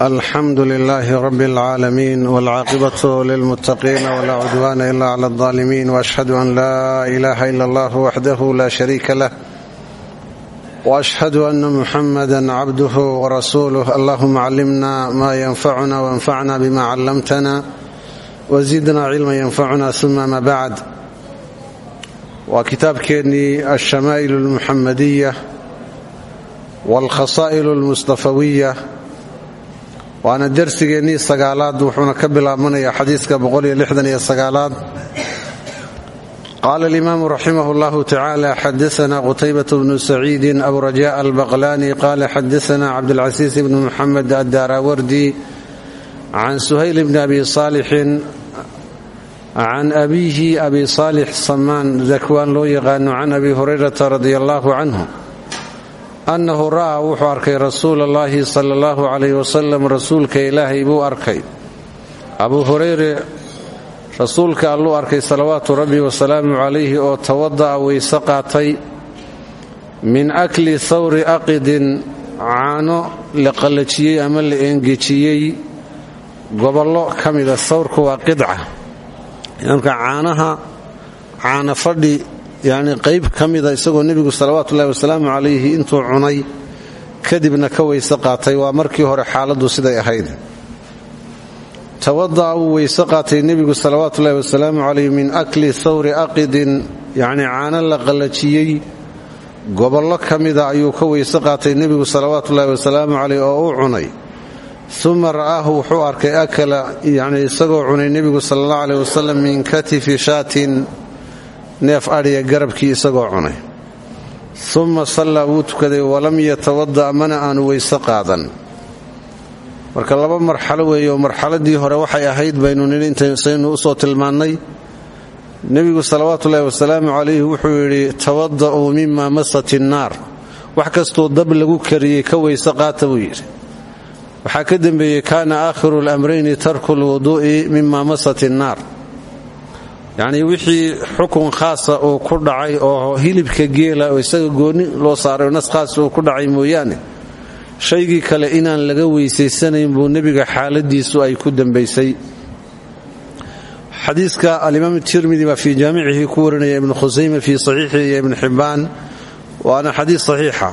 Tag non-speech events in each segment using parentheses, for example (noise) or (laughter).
alxamdu lilaahi rabi اlcaalamiin wاlcaaqibatu lilmuttaqiina wlaa cudwaana ila cla اlظaalimiin waashhadu an laa ilaha ila allah waxdahu la shariika lah waashhadu ana muxamada cabduhu warasuuluh allahuma callimna ma yanfacuna wanfacna bima callamtana wazidna cilma yanfacuna uma ma bacd waa kitaabkeennii alshamaa'il اlmuxamadiya wاlkhasaa'il اlmustafawiya waana darsigeennii sagaalaad wuxuuna ka bilaabanayaa xadiiska qaaad qaala alimaamu raximah اllahu tacaala xadaana qutaybat bnu saciidi abu raja albaqlani qala xadaana cabdاlcasiis bn muxamed addaarawardi can suhayl bni abi saalixin can abiihi abi saalix samaan zakwaan loo yaqaano عن abi hurayrata رضي allahu عنه annahu ra'aa wuxuu arkay rasuula allaahi sala allahu calayh wasalam rasuulka ilaahay buu arkay. Abuu hurayre rasuulka alluu arkay salawaatu rabbi wasalaamu calayhi oo tawada'a weyse qaatay min akli thawri aqidin caano la qallajiyey ama la eengejiyey gobollo ka mida thawrku waa qidca. Marka caanaha caana fadhi yacni qayb ka mida isagoo nebigu salawaatuullahi wasalaamu calayhi intuu cunay kadibna ka weyse qaatay. Waa markii hore xaaladdu siday ahayd. Tawada'a wuu weyse qaatay nebigu salawaatuullahi wasalaamu calayhi min akli thawri aqidin yacnii caano la qallajiyey. Gobollo ka mida ayuu ka weyse qaatay nebigu salawaatuullahi wasalaamu calayh oo u cunay. Uma ra'aahu wuxuu arkay akala yacnii isagoo cunay nebigu sala allahu caleyh wasalam min katifi shaatin neef adhiya garabkii isagoo cunay. Uma sallaa wuu tukaday walam yatawada' mana aanu weyse qaadan. Marka laba marxalo weeye oo marxaladii hore waxay ahayd baynu nidhi intaysaynu u soo tilmaannay nebigu salawaatuullaahi wasalaamu calayhi wuxuu yidhi tawada'uu mima masat innaar wax kastoo dab lagu kariyey ka weyse qaata buu yidhi. Waxaa ka dembeeyey kaana aakhiru lamrayni tarku lwuduu'i mima masat innaar yacnii wixii xukun khaasa uu ku dhacay oo hilibka geela oo isaga goonni loo saaray nas khaasa uu ku dhacay mooyaane shaygii kale inaan laga weysaysanayn buu nebiga xaaladiisu ay ku dambaysay. Xadiiska alimaam tirmidi baa fii jaamicihi ku warinaya ibnu khusayme fii saxiixihi iyo ibnu xibbaan waana xadiis saxiixa.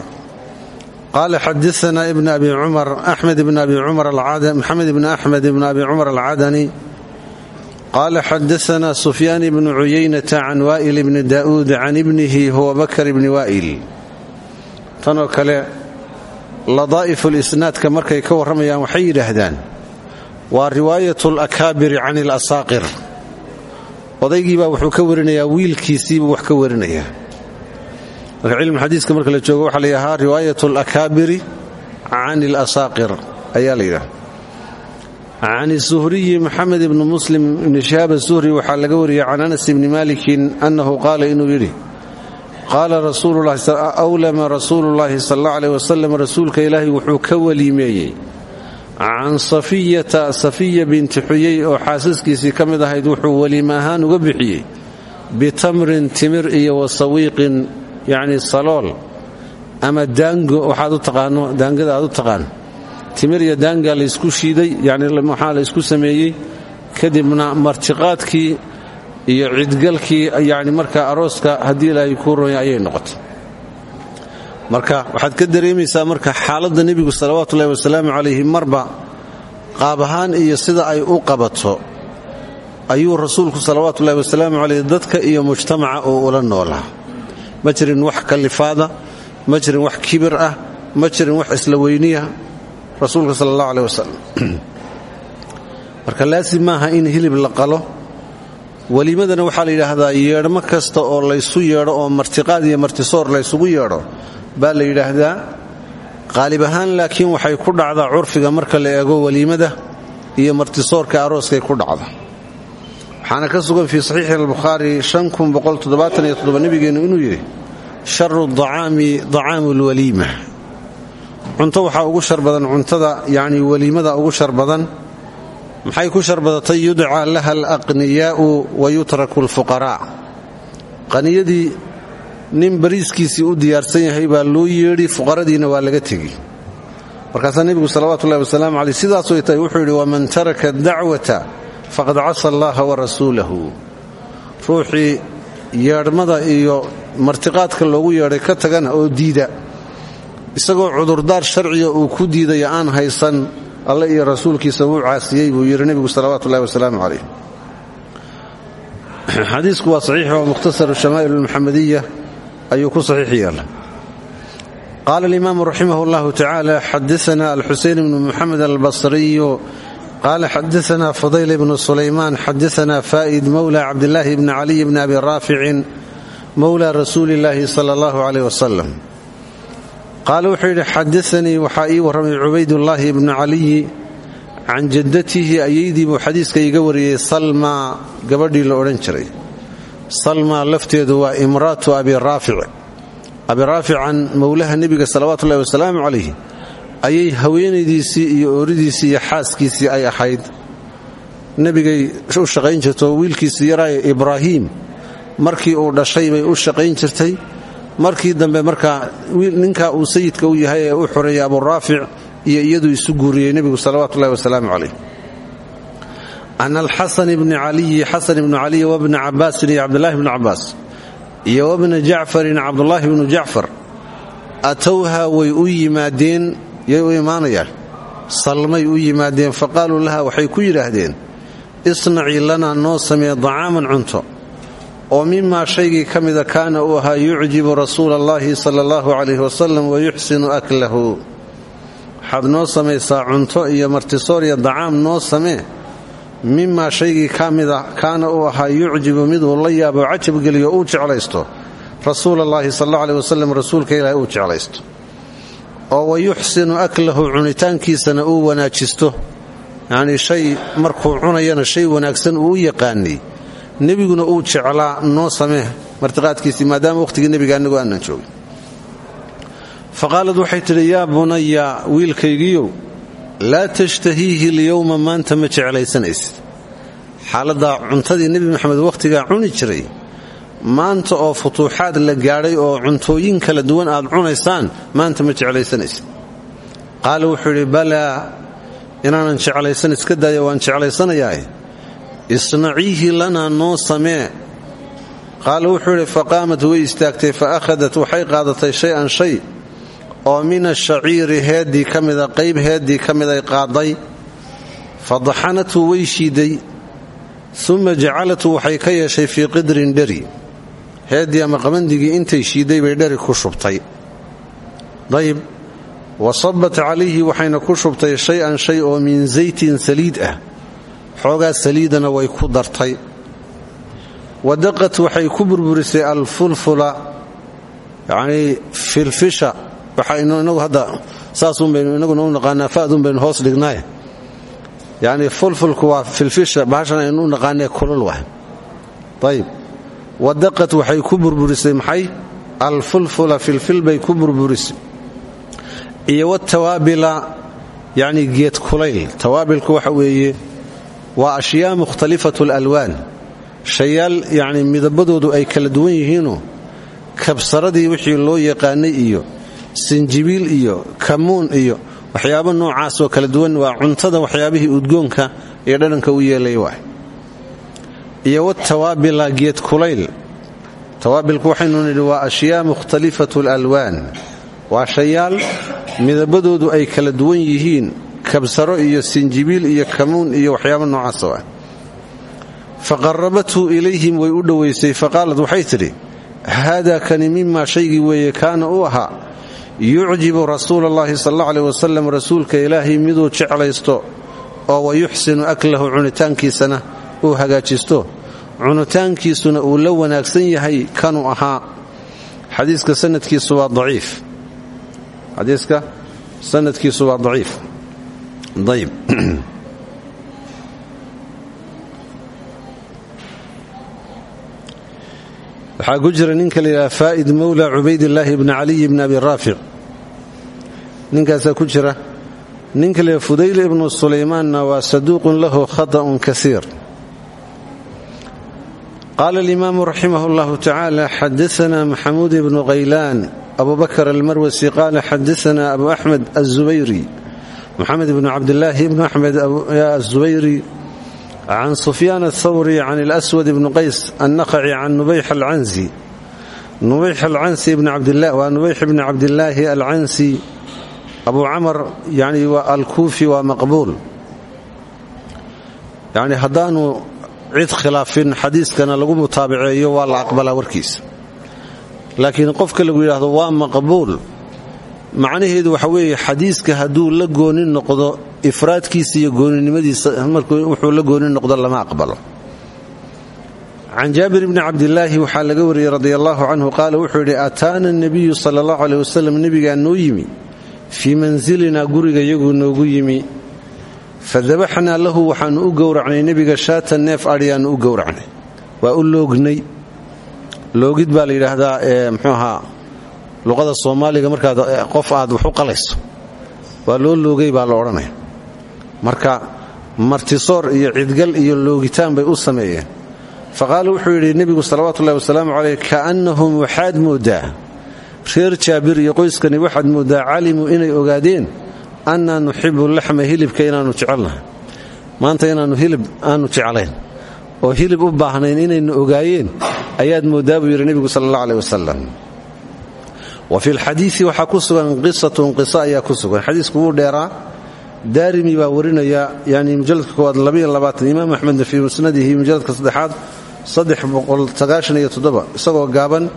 Qaala xadaana ibn abi cumar axmed ibn abi cumar maxamed ibn axmed ibn abi cumar alcadani qaala xadaana sufyaan ibnu cuyaynata can waa'il bni daa'uud can ibnihi huwa bakar ibni waa'il tanoo kale ladaa'ifu lisnaadka markay ka warramayaan waxay yidhaahdaan waa riwaayat alakaabiri can ilasaaqir odaygiibaa wuxuu ka warinayaa wiilkiisiibuu wax ka warinayaa marka cilmu xadiiska marka la joogo waxaa la yidhahaa alakaabiri can ilasaaqir ayaa can isuhriyi maxamed ibni muslim ibni shihaab asuhri waxaa laga wariyay can anas ibni malikin annahu qaala inuu yidhi qaala awlama rasuulu llaahi sal alla aleh wasalam rasuulka ilaahay wuxuu ka weliimeeyey can safiyata safiya binti xuyey oo xaasaskiisii ka mid ahayd wuxuu weliime ahaan uga bixiyey bitamrin timir iyo wasawiiqin yacni salool ama daango waxaad daangada aad u taqaan timir iyo daangaa laysku shiiday yani waxaa la ysku sameeyey? Kadibna martiqaadkii iyo cidgalkii yani markaa arooska haddii ilaahay kuu ronya ayay noqotay. Marka waxaad ka dareemaysaa marka xaaladda nebigu salawaatuullahi wasalaamu calayhi marba qaab ahaan iyo sida ay u qabato ayuu rasuulku salawaatuullahi wasalaamu calayh dadka iyo mujtamaca oo ula noolaa. Ma jirin wax kallifaada ma jirin wax kibir ah ma jirin wax isla weyniya rasuulka sal allah aleh wasalam marka laasim maaha in hilib la qalo. Weliimadana waxaa la yidhaahdaa yeedhmo kasta oo laysu yeedho oo martiqaad iyo martisoor laysugu yeedho. Baa la yidhaahdaa qaalib ahaan laakiin waxay ku dhacdaa curfiga marka la eego weliimada iyo martisoorka arooskay ku dhacda. Waxaana ka sugan fii saxiixi albukhaari nabigeennu inuu yidhi sharu dacaami dacaamu lwaliima cunto waxaa ugu shar badan cuntada yacni weliimada ugu shar badan. Maxay ku shar badatay? Yudcaa laha alaqniyaa'u wa yutraku alfuqaraa qaniyadii nin bariiskiisii u diyaarsan yahay baa loo yeedhi fuqaradiina waa laga tegi markaasaa nebigu salawaatu ullahi wasalaamu caleyh sidaasay tahay wuxuu yidhi waman taraka dacwata faqad casa allaha wa rasuulahu. Ruuxii yeedhmada iyo martiqaadka loogu yeedhay ka tagana oo diida isagoo cudurdaar sharciga uu ku diidaya aan haysan alle iyo rasuulkiisa wuu caasiyey buu yidhi nebigu salawaatu ullahi wasalaamu caleyh (clears throat) xadiisku waa saxiix oo mukhtasaru shamaa'il almuxamadiya ayuu ku saxiix yeela qaala alimaamu raximah allahu tacaala xadaana alxuseyn bnu muxamed albasriyu qaala xadaana fudayl bnu sulaymaan xadaana faa'id mowla cabdillaahi bni caliy bni abi raaficin mowla rasuuli illaahi sala allahu caleyh wasalam qaala wuxuu yidhi xadaanii waxaa ii warramay cubaydullaahi bnu caliyi can jaddatihi ayaydii buu xadiiska iga wariyey salma gabadhii la odhan jiray salma lafteedu waa imraatu abi raafic abi raafican mowlaha nebiga salawaatuullahi wasalaamu calayh ayay haweenaydiisii iyo ooridiisii iyo xaaskiisii ay ahayd nebigay u shaqayn jirto wiilkiisii yaraaye ibraahiim markii uu dhashay bay u shaqayn jirtay markii dambe markaa ninkaa uu sayidka u yahay ee u xoreeyay aburaafic iyo iyaduu isu guuriyey nebigu salawaatuullahi wasalaamu calayh. An alxasan bni caliyi xasan ibnu caliy wabna cabaasin iyo cabdulahi bnu cabaas iyo wabna jacfarin cabdulaahi bnu jacfar atowha way u yimaadeen yay u imaanayaan. Salmay u yimaadeen faqaaluu laha waxay ku yidhaahdeen isnacii lana noo samee dacaaman cunto oo mimaa shaygii ka mida kaana uu ahaa yucjibu rasuula allahi sala allahu calayh wasalam wayuxsinu aklahu. Waxaad noo samaysaa cunto iyo martisoor iyo dacaam noo samee mimaa shaygii ka mida kaana uu ahaa yucjibu miduu la yaabo cajabgeliyo uu jeclaysto. Rasuul allahi sal alla aleh wasalam rasuulka ilaahi uu jeclaysto. Oo wayuxsinu aklahu cunitaankiisana uu wanaajisto. Yacnii shay markuu cunayana shay wanaagsan uu u yaqaanay nebiguna uu jeclaa noo samee martiqaadkiisii maadaama wakhtigii nebiga annagoo aanan joogin. Faqaalad waxay tidhi yaa bunaya wiilkaygiiyow laa tashtahiihi lyowma ma jeclaysanaysid xaaladdaa cuntadii nebi maxamed wakhtigaa cuni jiray maanta oo futuuxaad la gaadhay oo cuntooyin kala duwan aad cunaysaan maanta ma jeclaysanaysid qaala wuxuu yidhi balaa inaanan jeclaysan iska daaya waan jeclaysanayaae isnaciihi lanaa noo samee. Qaala wuxuu yidhi faqaamat way istaagtay fa akhadat waxay qaadatay shay-an shay oo min ashaciiri heeddii ka mida qayb heeddii ka mid ay qaadday fa daxanathu way shiiday. Uma jacalathu waxay ka yeeshay fii qidrin dheri. Heeddii ama qabandigii intay shiidday bay dheri ku shubtay. Dayib wa sabat calayhi waxayna ku shubtay shay-an shay oo min saytin saliid ah xoogaa saliidana way ku dartay. Wadaqat waxay ku burburisay alfulfula yacnii filfisha. Waxaynu inagu hadda saasun baynu inaguna u naqaanaa fa'dun baynu hoos dhignaaye yacnii fulfulku waa filfisha bahashan aynu u kulul wah ayib wadaqat waxay ku burburisay maxay? Alfulfula filfil bay ku burburisay. Iyo watawaabila yacnii geed kulayl. Tawaabilku waxa weeye waa ashyaa mukhtalifatu alalwaan. Shayaal yacnii midabadoodu ay kala duwan yihiinoo kabsaradii wixii loo yaqaanay iyo sinjibiil iyo kamuun iyo waxyaabo noocaasoo kala duwan waa cuntada waxyaabihii udgoonka iyo dhadhanka u yeelay waay iyo watawaabila geed kulayl. Tawaabilku waxaynu nidhi waa ashyaa mukhtalifatu alalwaan. Waa shayaal midabadoodu ay kala duwan yihiin kabsaro iyo sinjibiil iyo kamuun iyo waxyaabo noocaasoo ah. Faqarabathu ilayhim way u dhowaysay faqaalad waxay tidhi haadaa kani mimaa shaygii weeye kaana u ahaa yucjibu rasuula allahi sal alla aleh wasalam rasuulka ilaahay miduu jeclaysto oo wayuxsinu aklahu cunitaankiisana uu hagaajisto. Cunitaankiisuna uu la wanaagsan yahay kanuu ahaa. Xadiiska sanadkiisu waa daciif xadiiska sanadkiisu waa daciif ayb waxaa ku jira ninka la yidhaha faa'id mowla cubaydillaahi bni caliy bni abi raafic ninkaasaa ku jira ninka la yidhaha fudayl ibnu sulaymaanna waa saduuqun lahu khata'un kasiir qaala alimaamu raximah allahu tacaala xadaana maxamuud ibnu khaylaan abu bakr almarwasi qaala xadaana abu axmed azubayri moxamed ibnu cabdilaahi ibnu axmed azubayri can sufyaan athawri can اlswad ibni qays annaqaci can nubayx alcansi nubayx alcansi waa nubayx ibni cabdilaahi alcansi abu camar yani alkuufi waa maqbuul yani haddaanu cid khilaafin xadiiskana lagu mutaabaceeyo waa la aqbalaa warkiisa laakiin qofka lagu yidhaahdo waa maqbuul macnaheedu waxa weeye xadiiska hadduu la gooni noqdo ifraadkiisa iyo gooninimadiisa wuxuu la gooni noqdo lama aqbalo. Can jaabir bni cabdilaahi waxaa laga wariyey radi allahu canhu wuxuu yidhi ataana nabiyu sala allahu aleh wasalam nebigaa noo yimi? Fii mansilinaa guriga yaguu noogu yimi? Fadabaxnaa lahu waxaannu u gowracnay nebiga shaatan neef adhiyaannu u gowracnay. Waa u loognay. Loogid baa la ee mxuu ahaa luqada soomaaliga markaad qof aad wax u qalayso waa loo loogay baa la odhanaya. Marka martisoor iyo cidgal iyo loogitaan bay u sameeyeen. Fa qaala wuxuu yidhi nebigu salawatullahi wasalaamu caleyh kaannahum waxaad mooddaa reer jaabir iyo qoyskani waxaad mooddaa calimuu inay ogaadeen annaa nuxibu laxma hilibka inaannu jecelnahay maanta inaannu hilib aanu jeclayn oo hilib u baahnayn inaynu ogaayeen ayaad mooddaa buu yidhi nebigu sala allah aleh wasalam wa fi lxadiii waxaa ku sugan qisatun qiso ayaa ku sugan. Xadiisku wuu dheeraa. Daarimi baa warinaya yani mujaladka koowaad imaam axmedna fii musnadihi mujaladka saddexaad isagoo gaaban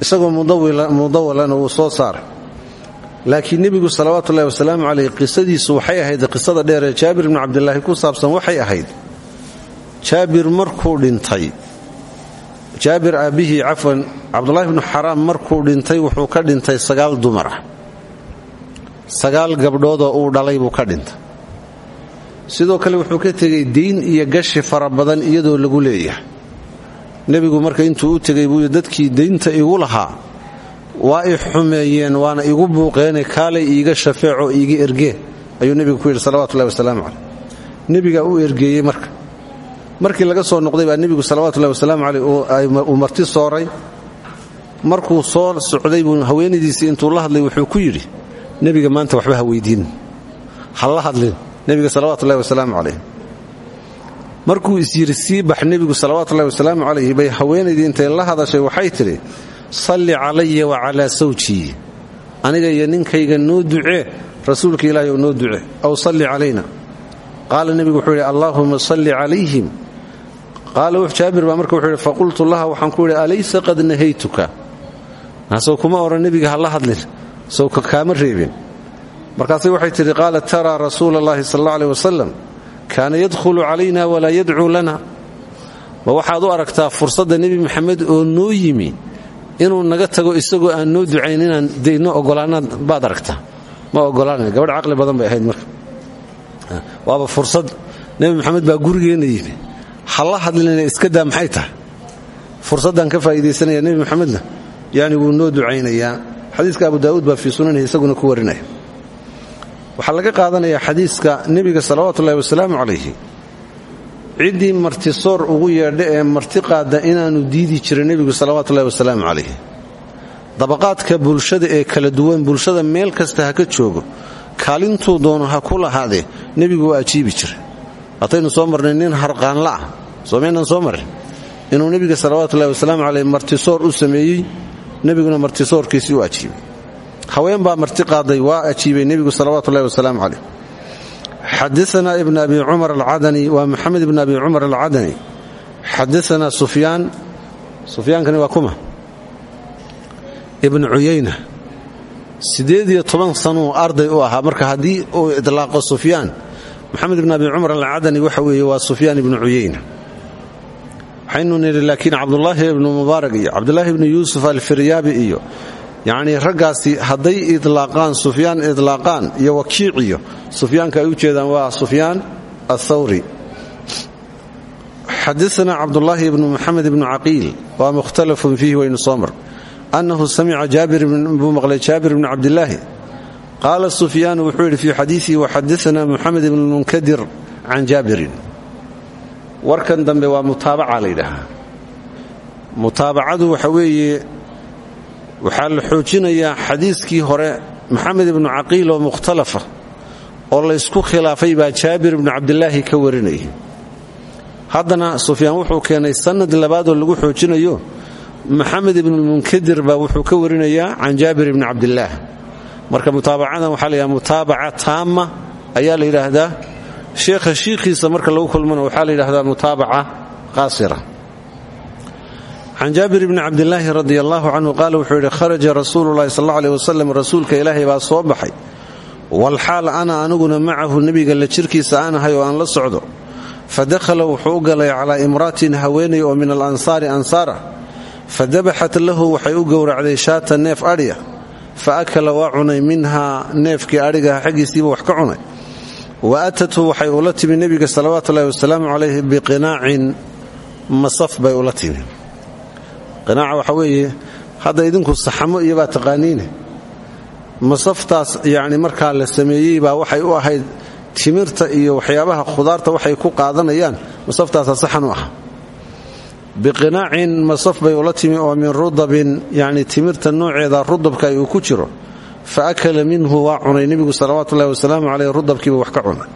isagoo mudawalana wuu soo saaray laakiin nebigu salawaatu ullahi wasalaamu caleyh qisadiisu waxay ahayd qisada dheeree jaabir ibnu cabdilaahi ku saabsan waxay ahayd. Jaabir markuu dhintay jaabir aabbihii cafwan cabdulahi bnu xaraam markuu dhintay wuxuu ka dhintay sagaal dumar ah sagaal gabdhoodoo uu dhalay buu ka dhintay. Sidoo kale wuxuu ka tegey diin iyo gashi fara badan iyadoo lagu leeyahay. Nebigu marka intuu u tegey buu dadkii daynta igu lahaa waa i xumeeyeen waana igu buuqeene kaalay iiga shafeeco iiga ergee ayuu nebigu ku yidhi salawatullahi wasalaamu caleyh nebigaa u ergeeyey marka markii laga soo noqday baa nebigu salawatullahi wasalaamu caleyh uu marti sooray. Markuu soo socday buu haweenaydiisii intuu la hadlay wuxuu ku yidhi nebiga maanta waxba ha weydiin. Ha hadlin nebiga salawatullahi wasalaamu caleyh markuu isyidhi sii bax nebigu salawatullahi wasalaamu bay haweenaydii la hadashay waxay tidhi salli calaya wa calaa sawjii. Aniga iyo ninkayga noo ducee rasuulka ilaahi ou noo ducee aw salli calayna qaala nebigu wuxuu yidhi allaahuma salli calayhim qaala jaabir baa marka wuxuu yidhi faqultu laha waxaan ku yidhi alaysa qad nahaytuka? Naasoo kuma odhan nebiga ha la hadlin sow kaama reebin. Markaasay waxay tidhi qaalat taraa rasuula allahi sal alla aleh wasalam kaana yadkhulu calayna walaa yadcuu lana. Ma waxaad u aragtaa fursadda nebi maxamed oo noo yimi inuu naga tago isagoo aan noo ducayn inaan dayno ogolaanaad baad aragtaa. Ma ogolaana gabadh caqli badan bay ahayd marka ha la hadlinayna iska daa maxay tahay? Fursaddaan ka faa'iidaysanaya nebi maxamedna yani wuu noo ducaynayaa. Xadiiska abu daa'uud baa fii sunanihi isaguna ku warinaya. Waxaa laga qaadanayaa xadiiska nebiga salawaatuullahi wasalaamu calayhi. Ciddii martisoor ugu yeedha ee marti qaadda inaannu diidi jirin nebigu salawaatuullahi wasalaamu calayhi. Dabaqaadka bulshada ee kala duwan bulshada meel kasta ha ka joogo. Kaalintuu doono ha ku lahaadee nebigu waa ajiibi jiray hataynu soo marnay nin harqaanla ah. Soo maynaan soo marin inuu nebiga salawaatuullahi wasalaamu caleyh martisoor u sameeyey nebiguna martisoorkiisii u ajiibay. Haween baa marti qaaday waa ajiibay nebigu salawatullahi wasalaamu caleyh xadaana ibn abi cumar alcadani waa maxamed ibn abi cumar alcadani. Xadaana sufyaan sufyaankani waa kuma. Ibn cuyayna siddeed iyo arday u ahaa. Marka haddii uu idlaaqo sufyaan maxamed ibn abi cumar alcadani waxa weeye waa sufyaan ibnu cuyayna waxaynu nidhi laakiin cabdulaahi ibnu mubaarak iyo cabdulaahi ibnu yuusuf alfiryaabi iyo yacnii raggaasi hadday idlaaqaan sufyaan idlaaqaan iyo wakiic iyo sufyaanka ay u jeedaan waa sufyaan athawri xadaana cabdulaahi ibnu maxamed ibnu caqiil waa mukhtalafun fiihi waynu soo mar. Annahu samica jaabir buu maqlay jaabir bnu cabdilaahi qaala sufyaanu wuxuu yidhi fii xadiiihi waxadaana muxamed ibnu munkadir can jaabirin warkan dambe waa mutaabaca la yidhaahaa mutaabacadu waxa weeye waxaa la xoojinayaa xadiiskii hore maxamed ibnu caqiil oo mukhtalafa oo laysku khilaafay baa jaabir ibnu cabdilaahi ka warinayay haddana sufyaan wuxuu keenay sanad labaadoo lagu xoojinayo maxamed ibnulmunkadir baa wuxuu ka jaabir ibni cabdilaah marka mutaabacadan waxaa layidhaha taama ayaa la yidhaahdaa. Sheekha shiikhiisa marka lagu kulmana waxaa la yidhahdaa mutaabaca qaasira. Can jaabir bni cabdilaahi radi allahu canhu qaala wuxuu yidhi kharaja rasuulu llahi sal allau aleh wasalam rasuulka ilaahay baa soo baxay. Walxaal ana aniguna macahu nebiga la jirkiisa aanahay oo aan la socdo. Fadakhala wuxuu u galay calaa imraatin haweenay oo min alansaari ansaara. Fadabaxat lahu waxay u gowracday shaata neef adhiya fa akala waa cunay minhaa neefkii adhigaha xaggiisiiba wax ka cunay. Wa atathu waxay ula timi nebiga salawaatu ullahi wasalaamu calayhi biqinaacin masaf bay ula timi. Qinaaca waxa weeye hadda idinku saxamo iyo baa taqaaniine. Masaftaas yacni markaa la sameeyey baa waxay u ahayd timirta iyo waxyaabaha khudaarta waxay ku qaadanayaan. Masaftaasa saxan u ah biqinaacin masaf bay ula timi oo min rudabin yacni timirta nooceeda rudabka uu ku jiro fa akala minhu waa cunay nebigu salawaatu ullahi wasalaamu caleyh rudabkiiba wax ka cunay.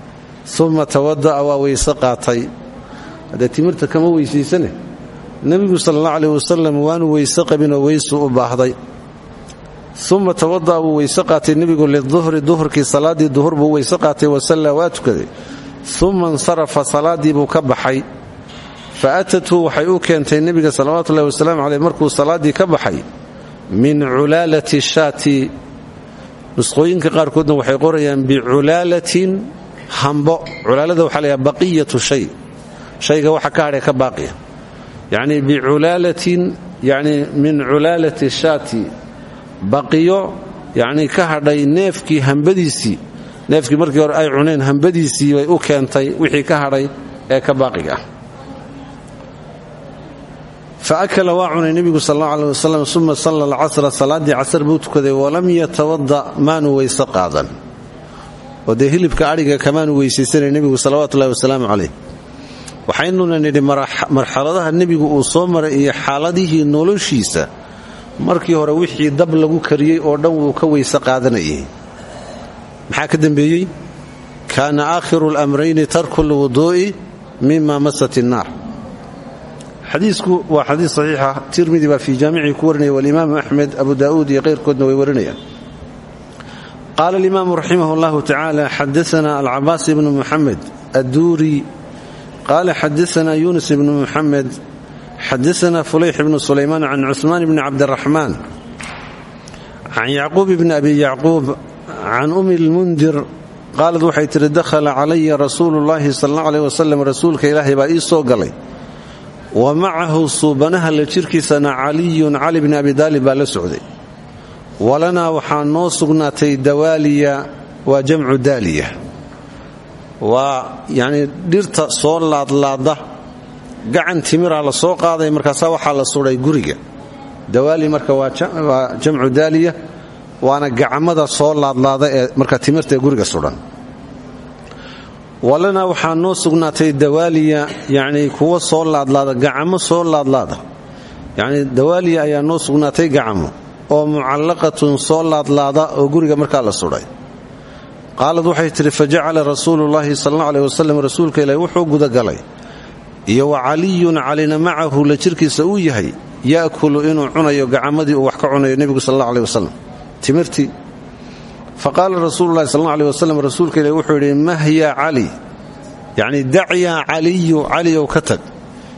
Uma tawada'a waa weyse qaatay. Haddee timirta kama weysaysane nebigu sala allah aleyh wasalam waanu weyse qabinoo u baahday. Uma tawada'a wuu weyse qaatay nebigu liduhri duhurkii salaaddii duhur buu weyse qaatay wasallaa waa tukaday. Uma insarafa salaaddii buu ka baxay fa atathu waxay u keentay nebiga salawaatuullahi wasalaamu caleyh markuu salaaddii ka baxay min culaalati shaati. Nusqooyinka qaarkoodna waxay qorayaan biculaalatin hambo. Culaalada waxaa layaha baqiyatu shay. Shayga waxa ka hadhee ka baaqiya. Yacni min culaalati shaati. Baqiyo yacnii ka hadhay neefkii hambadiisii. Neefkii markii hore ay cuneen hambadiisii bay u keentay wixii ka hadhay ee ka baaqiga ah fa akala waa cunay nebigu sal allau aleh wasalam uma salla alcasra salaaddii casar buu tukaday walam yatawada maanu weyse qaadan oo dee hilibka adhiga kamaanu weysaysanay nebigu salawatullahi wasalaamu caleyh waxaynuna nidhi marxaladaha nebigu uu soo maray iyo xaaladihii noloshiisa markii hore wixii dab lagu kariyey oo dhan wuu ka weyse qaadanayay maxaa ka dembeeyey kaana aakhiru lamrayni tarku lwuduu'i mima masat innaar xadiisku waa xadiis saxiixa. Tirmidi baa fii jaamicii ku warinaya walimaamu axmed abu daa'uud iyo qayrkoodna way warinayaan. Qaala alimaamu raximah allahu tacaala xadaana alcabaas ibnu muxamed adduuri. Qaala xadaana yuunus ibnu muxamed xadaana fulayx bnu sulaymaan can cusmaan bni cabdiraxmaan can yacquub bni abi yacquub can umi lmundir qaalad waxay tihi dakhala calaya rasuulu llaahi sal alla aleh wasalam rasuulka ilaahay baa ii soo galay wa macahu suubanaha la jirkiisana caliyun cali bni abi daalib baa la socday. Walanaa waxaa noo sugnaatay dawaaliya waa jamcu daaliya. Waa yacnii dhirta soo laadlaada gacan timiraa la soo qaaday markaasaa waxaa la sudhay guriga. Dawaali marka waa jamcu daaliya waana gacmada soo laadlaada ee marka timirta ee guriga sudhan walanaa waxaa noo sugnaatay dawaaliya yacnii kuwa soo laadlaada gacamo soo laadlaada. Yacnii dawaaliya ayaa noo sugnaatay gacamo oo mucallaqatun soo laadlaada oo guriga markaa la sudhay qaalad waxay tidhi fa jacala rasuulullaahi sal alla aleh wasalam rasuulka ilaahi wuxuu gudagalay iyo wa caliyun calina macahu la jirkiisa uu yahay ya'kulu inuu cunayo gacamadii uu wax ka cunayo nebigu sal alla aleh wasalam fa qaala rasuululahi sal alla aleh wasalam rasuulka ilahi wuxuu yidhi mahya cali? Yacnii dacyaa caliyu caliyow ka tag.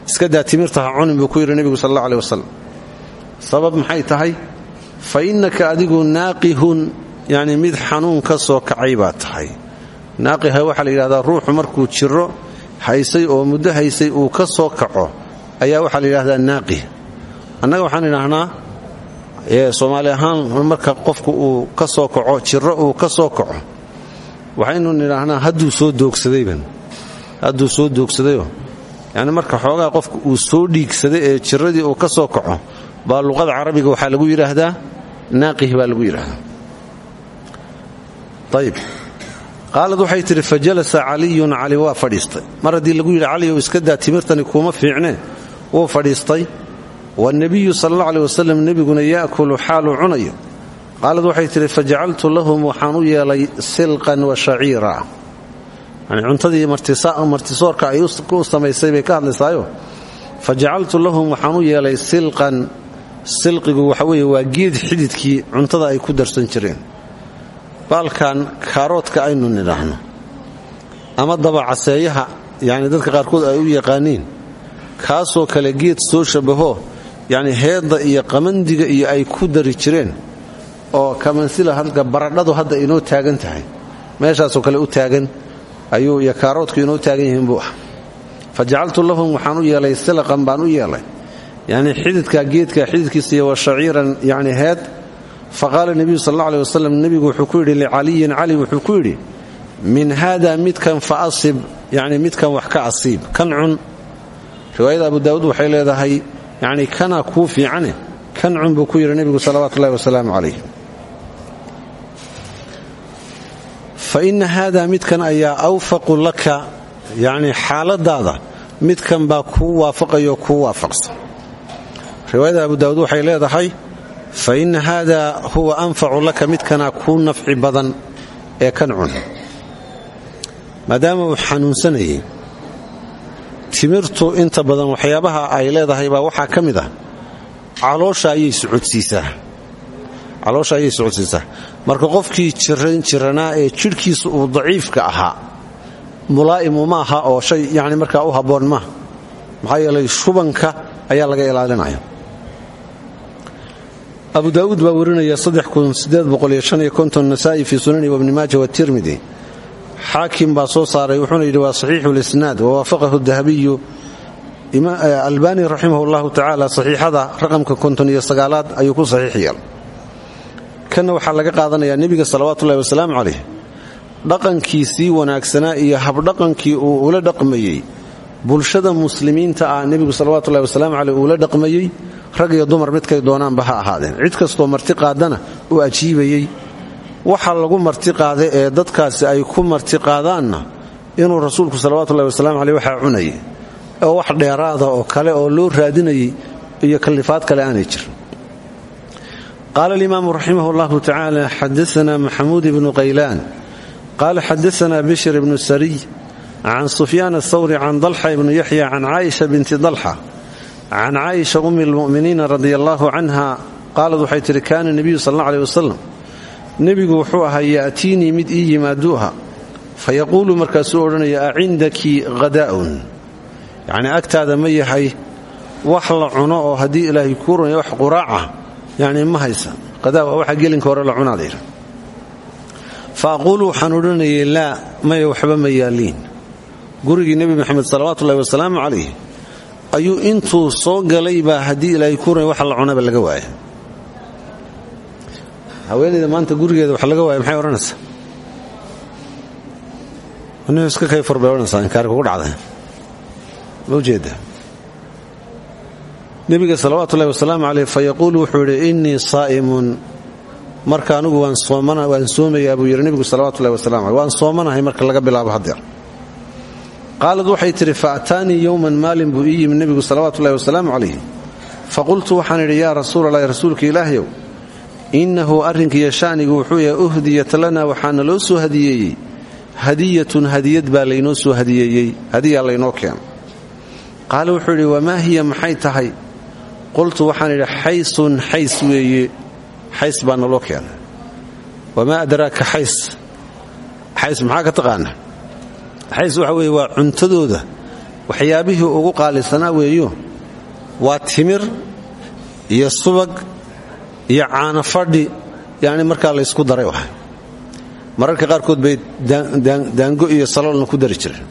Iska daa timirta ha cunin buu ku yidhi nebigu sal alla aleh wasalam sabab maxay tahay? Fa innaka adigu naaqihun yacnii mid xanuun ka soo kacay baa tahay. Naaqiha waxaa la yidhahdaa ruuxu markuu jiro haysay oo muddo haysay uu ka soo kaco. Ayaa waxaa la naaqih. Annaga waxaan idhaahnaa soomaali ahaan marka qofku uu ka soo kaco jiro uu ka soo kaco waxaynu nidhaahnaa hadduu soo doogsadayban hadduu soo doogsadayoo. Yacni marka xoogaa qofku uu soo dhiigsaday ee jiradii uu ka soo kaco baa luqada carabiga waxaa lagu yidhaahdaa naaqih baa lagu yidhaahdaa. Ayib qaalad waxay tidhi fa jalasa caliyun cali waa fadhiistay. Mar haddii lagu yidhi caliyow iska daa timirtani kuuma fiicnee wuu fadhiistay wanebiyu sal alla aleh wasalam nebiguna ya'kulu xaaluu cunayo qaalad waxay tidhi fajacaltu lahum waxaan u yeelay silqan wa shaciira yani cuntadii martisoorka ay u samaysay bay ka hadlaysaayo fa jacaltu lahum waxaan u yeelay silqan silqigu waxa weeye waa geed xididkii cuntada ay ku darsan jireen baalkan kaaroodka aynu nidhaahno ama dabacaseeyaha yacni dadka qaarkood ay u yaqaaniin kaasoo kale geed soo shabaho yacni heedda iyo qamandiga iyo ay ku dari jireen oo kamansila halka baradhadu hadda inoo taagan tahay. Meeshaasoo kale u taagan ayuu iyo kaaroodku inoo taagan yihiin buu ah. Jacaltu lahum waxaan u yeelay silaqan baan u yeelay. Yacni xididka geedka xididkiisa wa shaciiran yacni heed. Fa qaala nebiyu sal alla aleh wuxuu ku yidhi licaliyin cali wuxuu ku yidhi min haada midkan fa asib midkan wax ka asiib kan cun riwaayada abu daawuud waxay leedahay yacni kana kuu fiicane. Kan cun buu ku yidhi nebigu salawaatu ullahi wasalaamu calayh fa inna haada midkan ayaa awfaqu laka yacni xaaladaada midkan baa kuu waafaqayo kuu waafaqsan. Riwaayada abu daawuud waxay leedahay fa inna haada huwa anfacu laka midkanaa kuu nafci badan ee kan cun. Maadaama uu xanuunsanayay timirtu inta badan waxyaabaha ay leedahay baa waxaa ka mid ah caloosha ayay socodsiisaa. Marka qofkii jiran jiranaa ee jidhkiisa uu daciifka ahaa mulaa'imu ma aha oo shay yacni markaa u habboon maaha maxaa yeelay shubanka ayaa laga ilaalinaya abu daa'uud baa warinaya nasaa'i fii sunani wabni maaja watirmidi xaakim baa soo saaray wuxuuna yidhi waa saxiixu lisnaad wawaafaqahu dahabiyu. Albani raximah llahu tacaala saxiixada raqamka konton iyo sagaalaad ayuu ku saxiix yeel kanna waxaa laga qaadanayaa nebiga salawaatuullahi wasalaamu calayh dhaqankiisii wanaagsanaa iyo habdhaqankii uu ula dhaqmayey. Bulshada muslimiinta ah nebigu salawatullahi wasalaamu caleyh uula dhaqmayey rag iyo dumar midkay doonaanba ha ahaadeen. Cid kastoo marti qaadana uu ajiibayey waxa lagu marti qaada ee dadkaasi ay ku marti qaadaanna inuu rasuulku salawatullahi wasalamu caleyh waxaa cunayay oo wax dheeraada oo kale oo loo raadinayay iyo kallifaad kale aanay jirin. qaala alimaamu raximah llahu tacaala xadaana maxamuud ibnu qaylaan qaala xadaana bishr ibnu sariy can sufyaan athawri can dalxa ibnu yaxya can caaisha binti dalxa can caaisha ummi lmu'miniina radia allaahu canha qaalad waxay tihi kaana nebiyu sal alla aleh wasalam nebigu wuxuu ahaa ya'tiinii mid ii yimaaduu aha fa yaquulu markaasuu odhanaya a cindaki hadaa'un yacnii agtaada ma yahay wax la cuno oo haddii ilaahay kuu runaya wax quraaca yacnii ma haysa. Hadaa waa waxa gelinka hore la cunaa layidha fa aquulu waxaan waxba ma yaaliin gurigii nebi maxamed salawaatuullahi wasalaamu calayh ayuu intuu soo galay baa haddii ilaahay kuu runaya wax la cunaba laga waaya haweenayda maanta gurigeeda wax laga waaya maxay odhanaysaa? Nin iska kayfur bay odhanaysaa inkaari kugu dhacday. Ma ujeeda nebiga salawaatuullahi wasalaamu caleyh fa yaquulu wuxuu yidhi innii saa'imun. Marka anigu waan soomayaa buu yidhi nebigu salawatullahi wasalamu caleh waan soomanahay marka laga bilaabo haddeer qaalad waxay tidhi fa ataanii yowman maalin buu ii yimi nebigu salawaatuullahi wasalaamu calayh fa qultu waxaan idhi yaa rasuulalahi rasuulka ilaahyow innahu arrinkiiyo sha'nigu wuxuu yahay uhdiyat lana waxaana loo soo hadiyeeyey hadiyatun hadiyad baa laynoo soo hadiyeeyey hadiyaa laynoo keena qaale wuxuu yidhi wamaa hiya? Maxay tahay? Qultu waxaan idhi xaysun xays weeye. Xays baa naloo keena wamaa adraaka xays? Xays maxaa ka taqaana xays waxa weeye waa cuntadooda. Waxyaabihii ugu qaalisanaa weeyo. Waa timir iyo subag iyo caano fadhi yacni markaa laysku daray mararka qaarkood bay daango iyo saloolna ku dari jireen.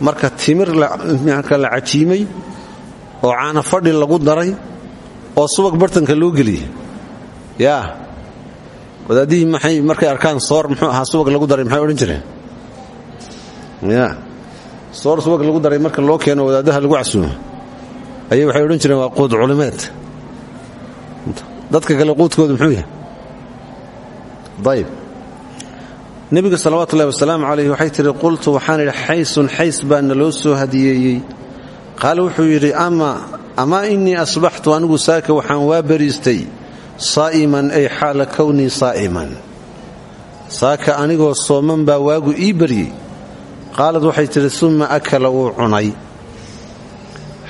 Marka timir la cajiimay oo caano fadhi lagu daray oo subag bartanka loo geliyey yaa wadaadihii maxay markay arkaan soor muxuu ahaa subag lagu daray maxay odhan jireen? Ya soor subag lagu daray marka loo keeno wadaadaha lagu casuumo. Ayay waxay odhan jireen waa quud culimeed dadka kale quudkooda muxuu yahay? Ayb nebiga salawaatuullahi wasalaamu calayh waxay tihi qultu waxaan idhi xaysun xays baa naloo soo hadiyeeyey. Qaale wuxuu yidhi amaa innii asbaxtu anigu saaka waxaan waa bariistay saa'iman ay xaala kownii saa'iman. Saaka anigoo sooman baa waagu ii baryey qaalad waxay tidhi summa akala wuu cunay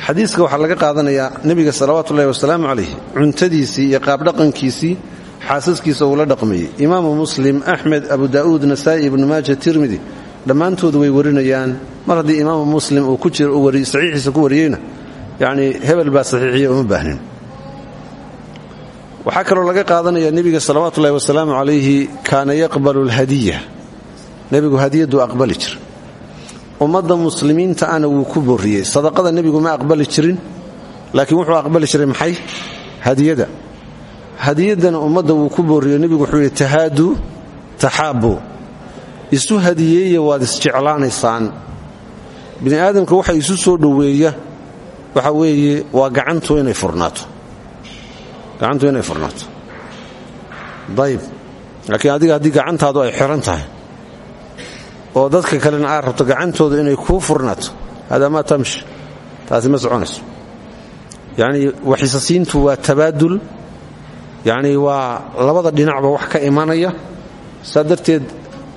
xadiiska waxaa laga qaadanayaa nebiga salawaatuullahi wasalaamu calayh cuntadiisii iyo qaabdhaqankiisii xaasaskiisa uu la dhaqmayey imaamu muslim axmed abu daa'uud nasaa'i ibnu maaja tirmidi dhammaantoodu way warinayaan. Mar haddii imaamu muslim uu saxiixiisa ku wariyeyna yacnii hebel baa saxiixiya uma baahnin. Waxaa kaloo laga qaadanayaa nebiga salawaatuullahi wasalaamu calayhi kaana yaqbalu alhadiya nebigu hadiyaduu aqbali jira ummadda muslimiinta ana wuu ku borriyey. Sadaqada nebigu ma aqbali jirin laakiin wuxuu aqbali jiray maxay? Hadiyada. Hadiyaddana ummadda wuu ku boorriyo nebigu wuxuu yidhi tahaaduu taxaabbuu isu hadiyeeya waad isjeclaanaysaan. Bini aadamka waxa isu soo dhoweeya waxa weeye waa gacantu inay furnaato. Gacantu inay furnaato. Dayib. Laakiin adiga haddii gacantaadu ay xiran tahay oo dadka kalena aad rabto gacantooda inay kuu furnaato. Hada maa tamshi. Taasi ma soconayso. Yacnii waxisasiintu waa tabaadul. Yacnii waa labada dhinacba wax ka imanaya. Saa darteed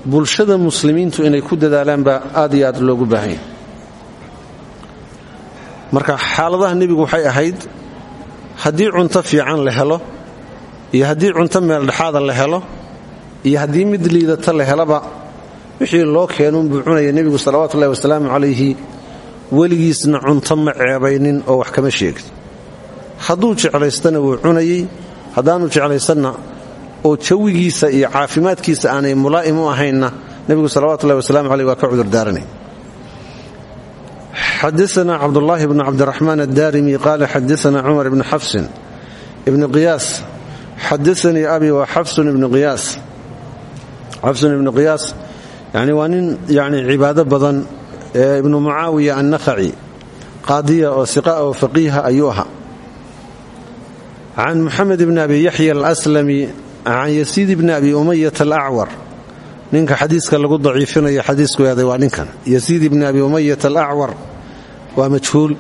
bulshada muslimiintu inay ku dadaalaanbaa aad iyo aad loogu baahan marka xaaladaha nebigu waxay ahayd haddii cunto fiican la helo iyo haddii cunto meeldhexaada la helo iyo haddii mid liidata la helaba wixii loo keenuunbuu cunaya nebigu salawaatuullahi wasalaamu calayhi weligiisna cunto ma ceebaynin oo wax kama sheegin. Hadduu jeclaystana wuu cunayey haddaanu jeclaysanna oo jawigiisa iyo caafimaadkiisa aanay mulaa'im u ahaynna nebigu salawatullahi wasalamu caleyh waa ka cudurdaaranay xadaana cabdulaahi bnu cabdiraxmaan addaarimi qaala xadaana cumar ibni xafsin ibni qiyaas xadaanii abi wa xafsun ibni qiyaas yani waa nin yani cibaado badan ee ibnu mucaawiya annakhaci qaadiya oo siqa oo faqiiha ayuu ahaa. Can muxamed bni abi yaxya alaslami can yasiid bni abi umayat alacwar ninka xadiiska lagu daciifinaya xadiisku eeday waa ninkan. Yasiid bni abi umayat alacwar waa majhuul.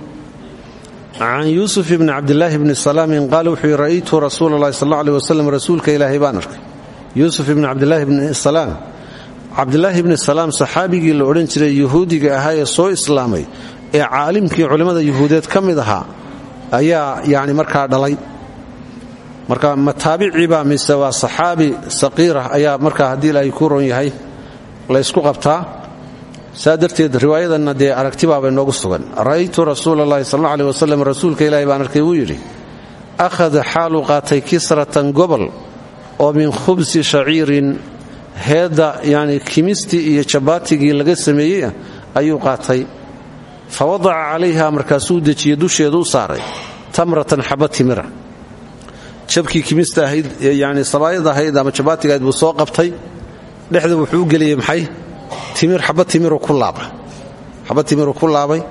Can yuusuf bni cabdilaahi bni salaamin qaala wuxuu yidhi ra'aytu rasuula allahi sal alla aleh wasalam rasuulka ilaahay baan arkay. Yuusuf ibni cabdilaahi cabdilaahi bni salaam saxaabigii la odhan jiray yuhuudiga ahaa ee soo islaamay ee caalimkii culimmada yuhuudeed ka mid ahaa ayaa yani markaa dhalay. Marka ma taabiciba mise waa saxaabi saqiirah ayaa markaa haddii ilaahay ku ron yahay laysku qabtaa. Saa darteed riwaayadanna dee aragtibaabay noogu sugan. Ra'aytu rasuula allahi sal alla aleh rasuulka ilaahi baan arkay wuu yidhi akhada xaaluu qaatay kisratan gobol oo min khubsi shaciirin heedda yani kimistii iyo jabaatigii laga sameeyey ayuu qaatay. Fa wadaca calayha markaasuu dejiyey dusheedu u saaray. Tamratan xaba timira. Jabkii kimista ahayd yani sabaayad ahayd ama jabaatiga ahayd buu soo qabtay. Dhexda wuxuu u maxay? Timir xaba timiru ku laabay. Xaba timiru ku laabay.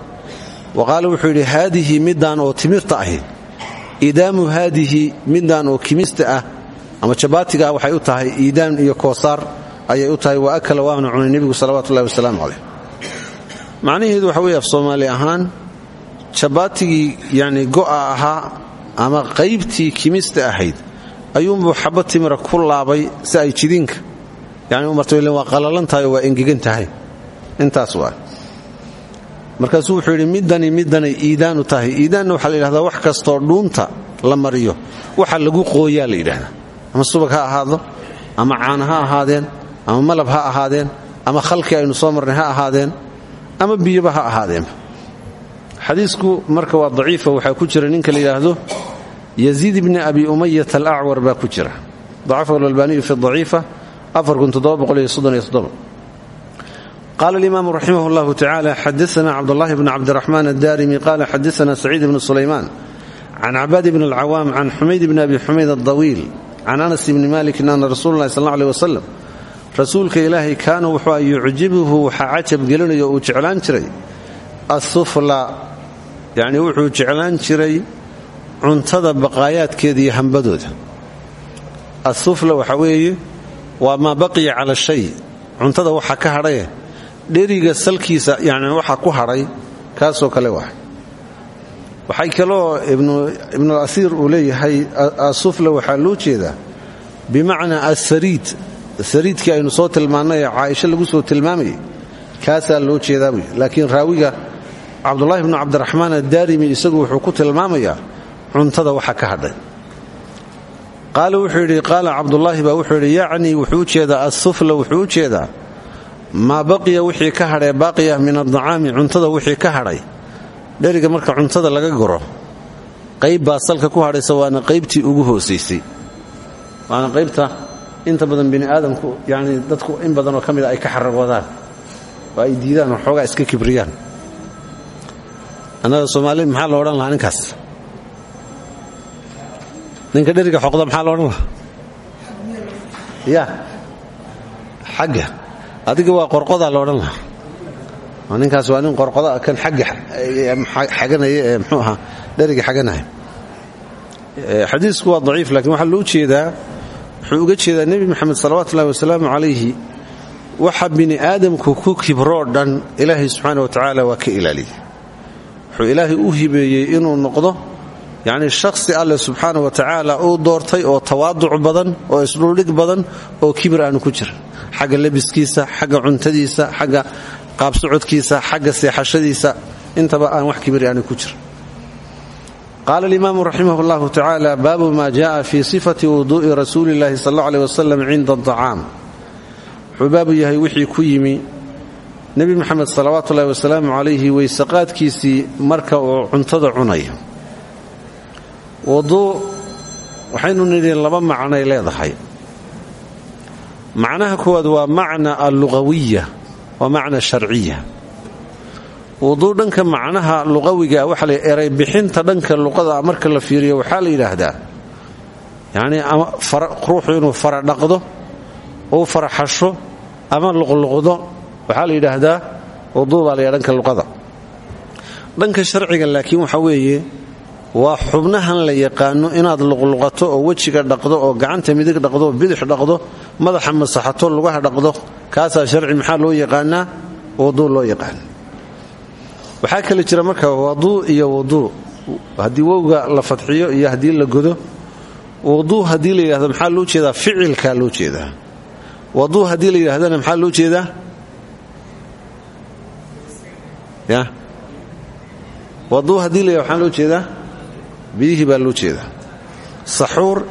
Wa wuxuu yidhi haadihi midaan oo timirta ahayd idaamu haadihi midaan oo kimista ah ama jabaatiga waxay u tahay iidaan iyo koosaar ayay u tahay wa akala waana cunay nebigu salawatullahi wasalaamu caleyh macnaheedu waxa weeye af soomaali ahaan jabaatigii yani go'a ahaa ama qaybtii kimista ahayd ayuunbuu xaba timira ku laabay si ay jidinka yani u marta waa qalalan waa engegan tahay. Intaas waa markaasuu wuxuu yidhi midani midanay iidaanu tahay. Iidaanna waxaa la yidhahdaa wax kastoo dhuunta la mariyo waxa lagu qooyaa la yidhahdaa ama subag ha ahaado ama caana ha ahaadeen ama malab ha ahaadeen ama khalkii aynu soo marnay ha ahaadeen ama biyaba ha ahaadeen. Xadiisku marka waa daciifa waxaa ku jira ninka la yidhaahdo yaziid bni abi umayat alacwar baa ku jira. Dacafahu alalbaniyu fi daciifa qaala alimaamu raximah llahu tacala xadaana cabdulahi bni cabdiraxmaan addarimi qaala xadaana saciid bni sulaymaan can cabaad bni alcawaam can xumayd bni abi xumayd adawiil can anas bni malikin ana rasuula lahi sal aleh wasalam rasuulka ilaahay kaana wuxuu yucjibuhu waxaa cajab gelinayo uu jeclaan jiray asufla yacni wuxuu jeclaan jiray cuntada baqaayaadkeeda iyo hambadooda asufla waxa weeye waa maa baqiya cala shay cuntada waxa ka hadhaye dheriga salkiisa yani waxa ku hadhay kaasoo kale waa waxay kaloo ibnuasiir uu leeyahay asufla waxaa loo jeedaa bimacnaa asariid sariidkii aynu soo tilmaannay ee caaisho lagu soo tilmaamayay kaasaa loo jeedaa buy laakiin raawiga cabdulahi bnu cabdiraxmaan addaarimi isagu wuxuu ku tilmaamayaa cuntada waxa ka hadhay qaala wuxuu yidhi qaala cabdulaahi baa wuxuu yidhi yacnii wuxuu jeedaa asufla wuxuu u jeedaa maa baqiya wixii ka hadhee baaqiya min adacaami cuntada wixii ka hadhay dheriga marka cuntada laga goro qayb baa salka ku hadhaysa waana qaybtii ugu hoosaysay waana qaybta inta badan bini aadamku yani dadku in badanoo ka mida ay ka xaragoodaan oo ay diidaan oo xoogaa iska kibriyaan. Annaga soomaalida maxaa lo odhan lahaa ninkaas? Ninka dheriga xoqda maxaa lo odhan lahaa? Ya xagga. Adiga waa qorqodaa lo odhan lahaa ninkaas waa nin qorqoda kan xagga xaganaya xadiisku waa daciif laakiin waxaa loo jeedaa wuxuu uga jeedaa nebi moxamed salawaatu ullahi wasalaamu calayhi waxa bini aadamku ku kibroo dhan ilaahay subxaana wa tacaala waa ka ilaaliyey. Wuxuu ilaahay u hibeeyey inuu noqdo yacni shakhsi alleh subxaana wa tacaala uu doortay oo tawaaduc badan oo isdhuldhig badan oo kibir aanu ku jirin. Xagga lebiskiisa xagga cuntadiisa xagga qaab socodkiisa xagga seexashadiisa intaba aan wax kibiri ani ku jira qaala alimaamu raximah llahu tacaala baabu ma jaa fi sifati wudui rasuuli llahi sal اllau aleh wasalam cinda acaam wuxuu baabu yahay wixii ku yimi nebi moxamed salawaatu ullahi wasalaamu calayhi weyseqaadkiisii marka uu cuntada cunaya wuduu waxaynu nidhi laba macnay leedahay. Macnaha kowaad waa macna alluqawiya waa macna sharciya. Wuduu dhanka macnaha luqawiga waxa la eray bixinta dhanka luqada marka la fiiriyo waxaa la yidhaahdaa. Yacnii ruuxu inuu fara dhaqdo uu faraxasho ama luqluqdo waxaa la yidhaahdaa wuduu baa la ydha dhanka luqada. Dhanka sharciga laakiin waxa weeye waa xubnahan la yaqaano inaad luqluqato oo wejiga dhaqdo oo gacanta midig dhaqdo oo bidix dhaqdo madaxa masaxato lugaha dhaqdo kaasaa sharci maxaa loo yaqaanaa? Wuduu loo yaqaan. Waxaa kale jira marka waduu iyo wuduu haddii wowga la fadxiyo iyo haddii la godo wuduu haddii la yidhahdo maxaa loo jeedaa? Ficilkaa loo jeedaa. Waduu haddii la yidhahdana maxaa loo jeedaa? Waduu haddii la yidhahdo maxaa loo jeedaa biyihii baa loo jeedaa. Saxuur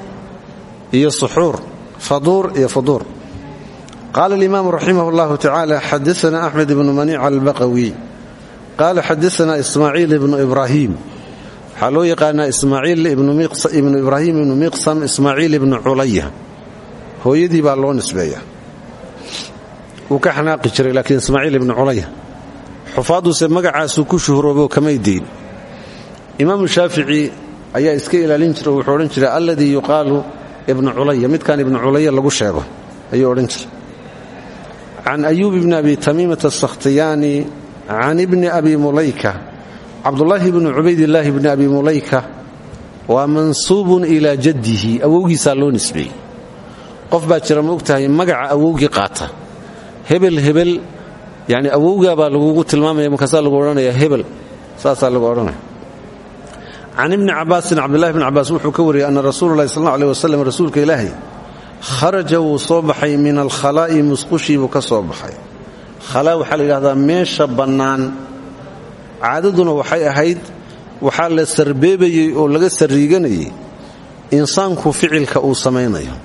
iyo suxuur. Faduur iyo fuduur. Qaala alimaamu raximah اllahu tacaala xadaana axmed ibnu maniic albaqawi. Qaala xadaana ismaaciil ibnu ibraahim. Waxaa loo yaqaanaa ismaaciil ibnu ibraahim ibnu miqsam ismaaciil ibnu culaya hooyadii baa loo nisbeeya wuu ka xanaaqi jiray laakiin ismaaciil ibnu culaya xufaaduse magacaasuu ku shuhroobo kamay deyn imaamu shaafici ayaa iska ilaalin jira wuxuu odhan jiray alladii yuqaalu ibnu culaya midkan ibnu culaya lagu sheego ayuu odhan jiray. Can ayuub ibni abi tamiimata asakhtiyaani can ibni abi mulayka cabdulaahi bni cubaydillaahi bni abi mulayka waa mansuubun ilaa jaddihi awowgiisaa loo nisbeeyey. Qof baa jira ma og tahay magaca awowgii qaata. Hebel hebel yani awowgaa baa lagugu tilmaamaya markaasaa lagu odhanaya hebel saasaa lagu odhanaya can ibni cabaasin cabdillahi bni cabaas wuxuu ka wariyey anna rasuula llahi sal aleh wasalam rasuulka ilaahay kharaja wuu soo baxay min alkhalaa'i musqushii buu ka soo baxay khalaa waxaa la yidhahdaa meesha bannaan caadaduna waxay ahayd waxaa la sarbeebayey oo laga sariiganayay insaanku ficilka uu samaynayo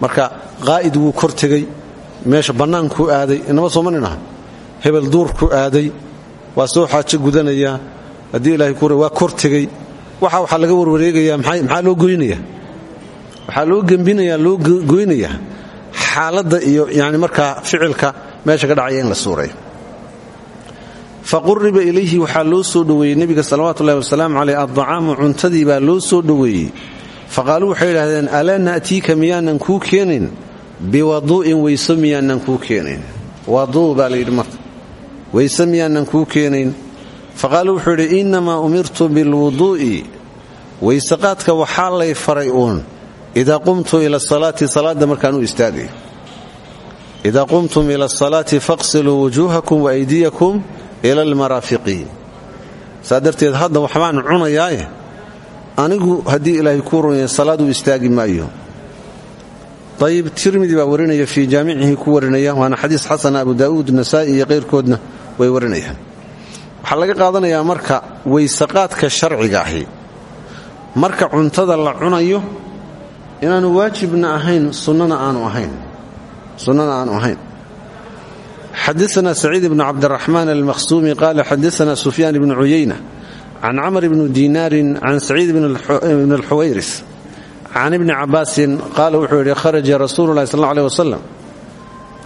marka qaa'id wuu kor tegey meesha bannaankuu aaday inama soomaninaha hebel duurku aaday waa soo xaajo gudanaya haddii ilahay ku waa kor tegey. Waxa waxaa laga warwareegayaa maxaa loo goynaya waxaa loo gembinaya loo goynayaa xaaladda iyo yani markaa ficilka meesha ka dhacaya in la suuray fa ilayhi waxaa loo soo dhoweeyey nebiga salawaatu ullahi wasalaamu caleyh addacaamu cuntadii baa loo soo dhoweeyey. Fa qaaluu waxay idhahdeen alaa na'tiika miyaanan kuu keenayn? Biwaduu'in weyso miyaanan kuu keenayn? Waduu baa layidhi marka. Weyse miyaanan kuu keenayn fa qaaluu wuxuu yidhi innamaa umirtu bilwuduu'i weysaqaadka waxaa lay faray uun idaa qumtu ila salaati salaadda markaan u istaagay. Idaa qumtum ila asalaati faqsiluu wujuuhakum waaydiyakum ila almaraafiqi saa darteed hadda waxbaan cunayaaye anigu haddii ilaahay kuu runya salaaduu istaagi maayo. Ayib tirmidi baa warinaya fii jaamicihi ku warinaya waana xadiis xasana abu daa'uud nasaa'i iyo qayrkoodna way warinayaan waxaa laga qaadanayaa marka weysaqaadka sharciga ahi. Marka cuntada la cunayo inaanu waajibna ahayn sunnana aanu ahayn. Xadaana saciid bnu cabdiraxmaan almaqsuumi qaala xadaana sufyaan ibnu cuyayna can camr bni dinaarin can saciid bn alxuwayris can ibni cabaasin qaala wuxuu yidhi kharaja rasuulu lahi sal aleh wasalam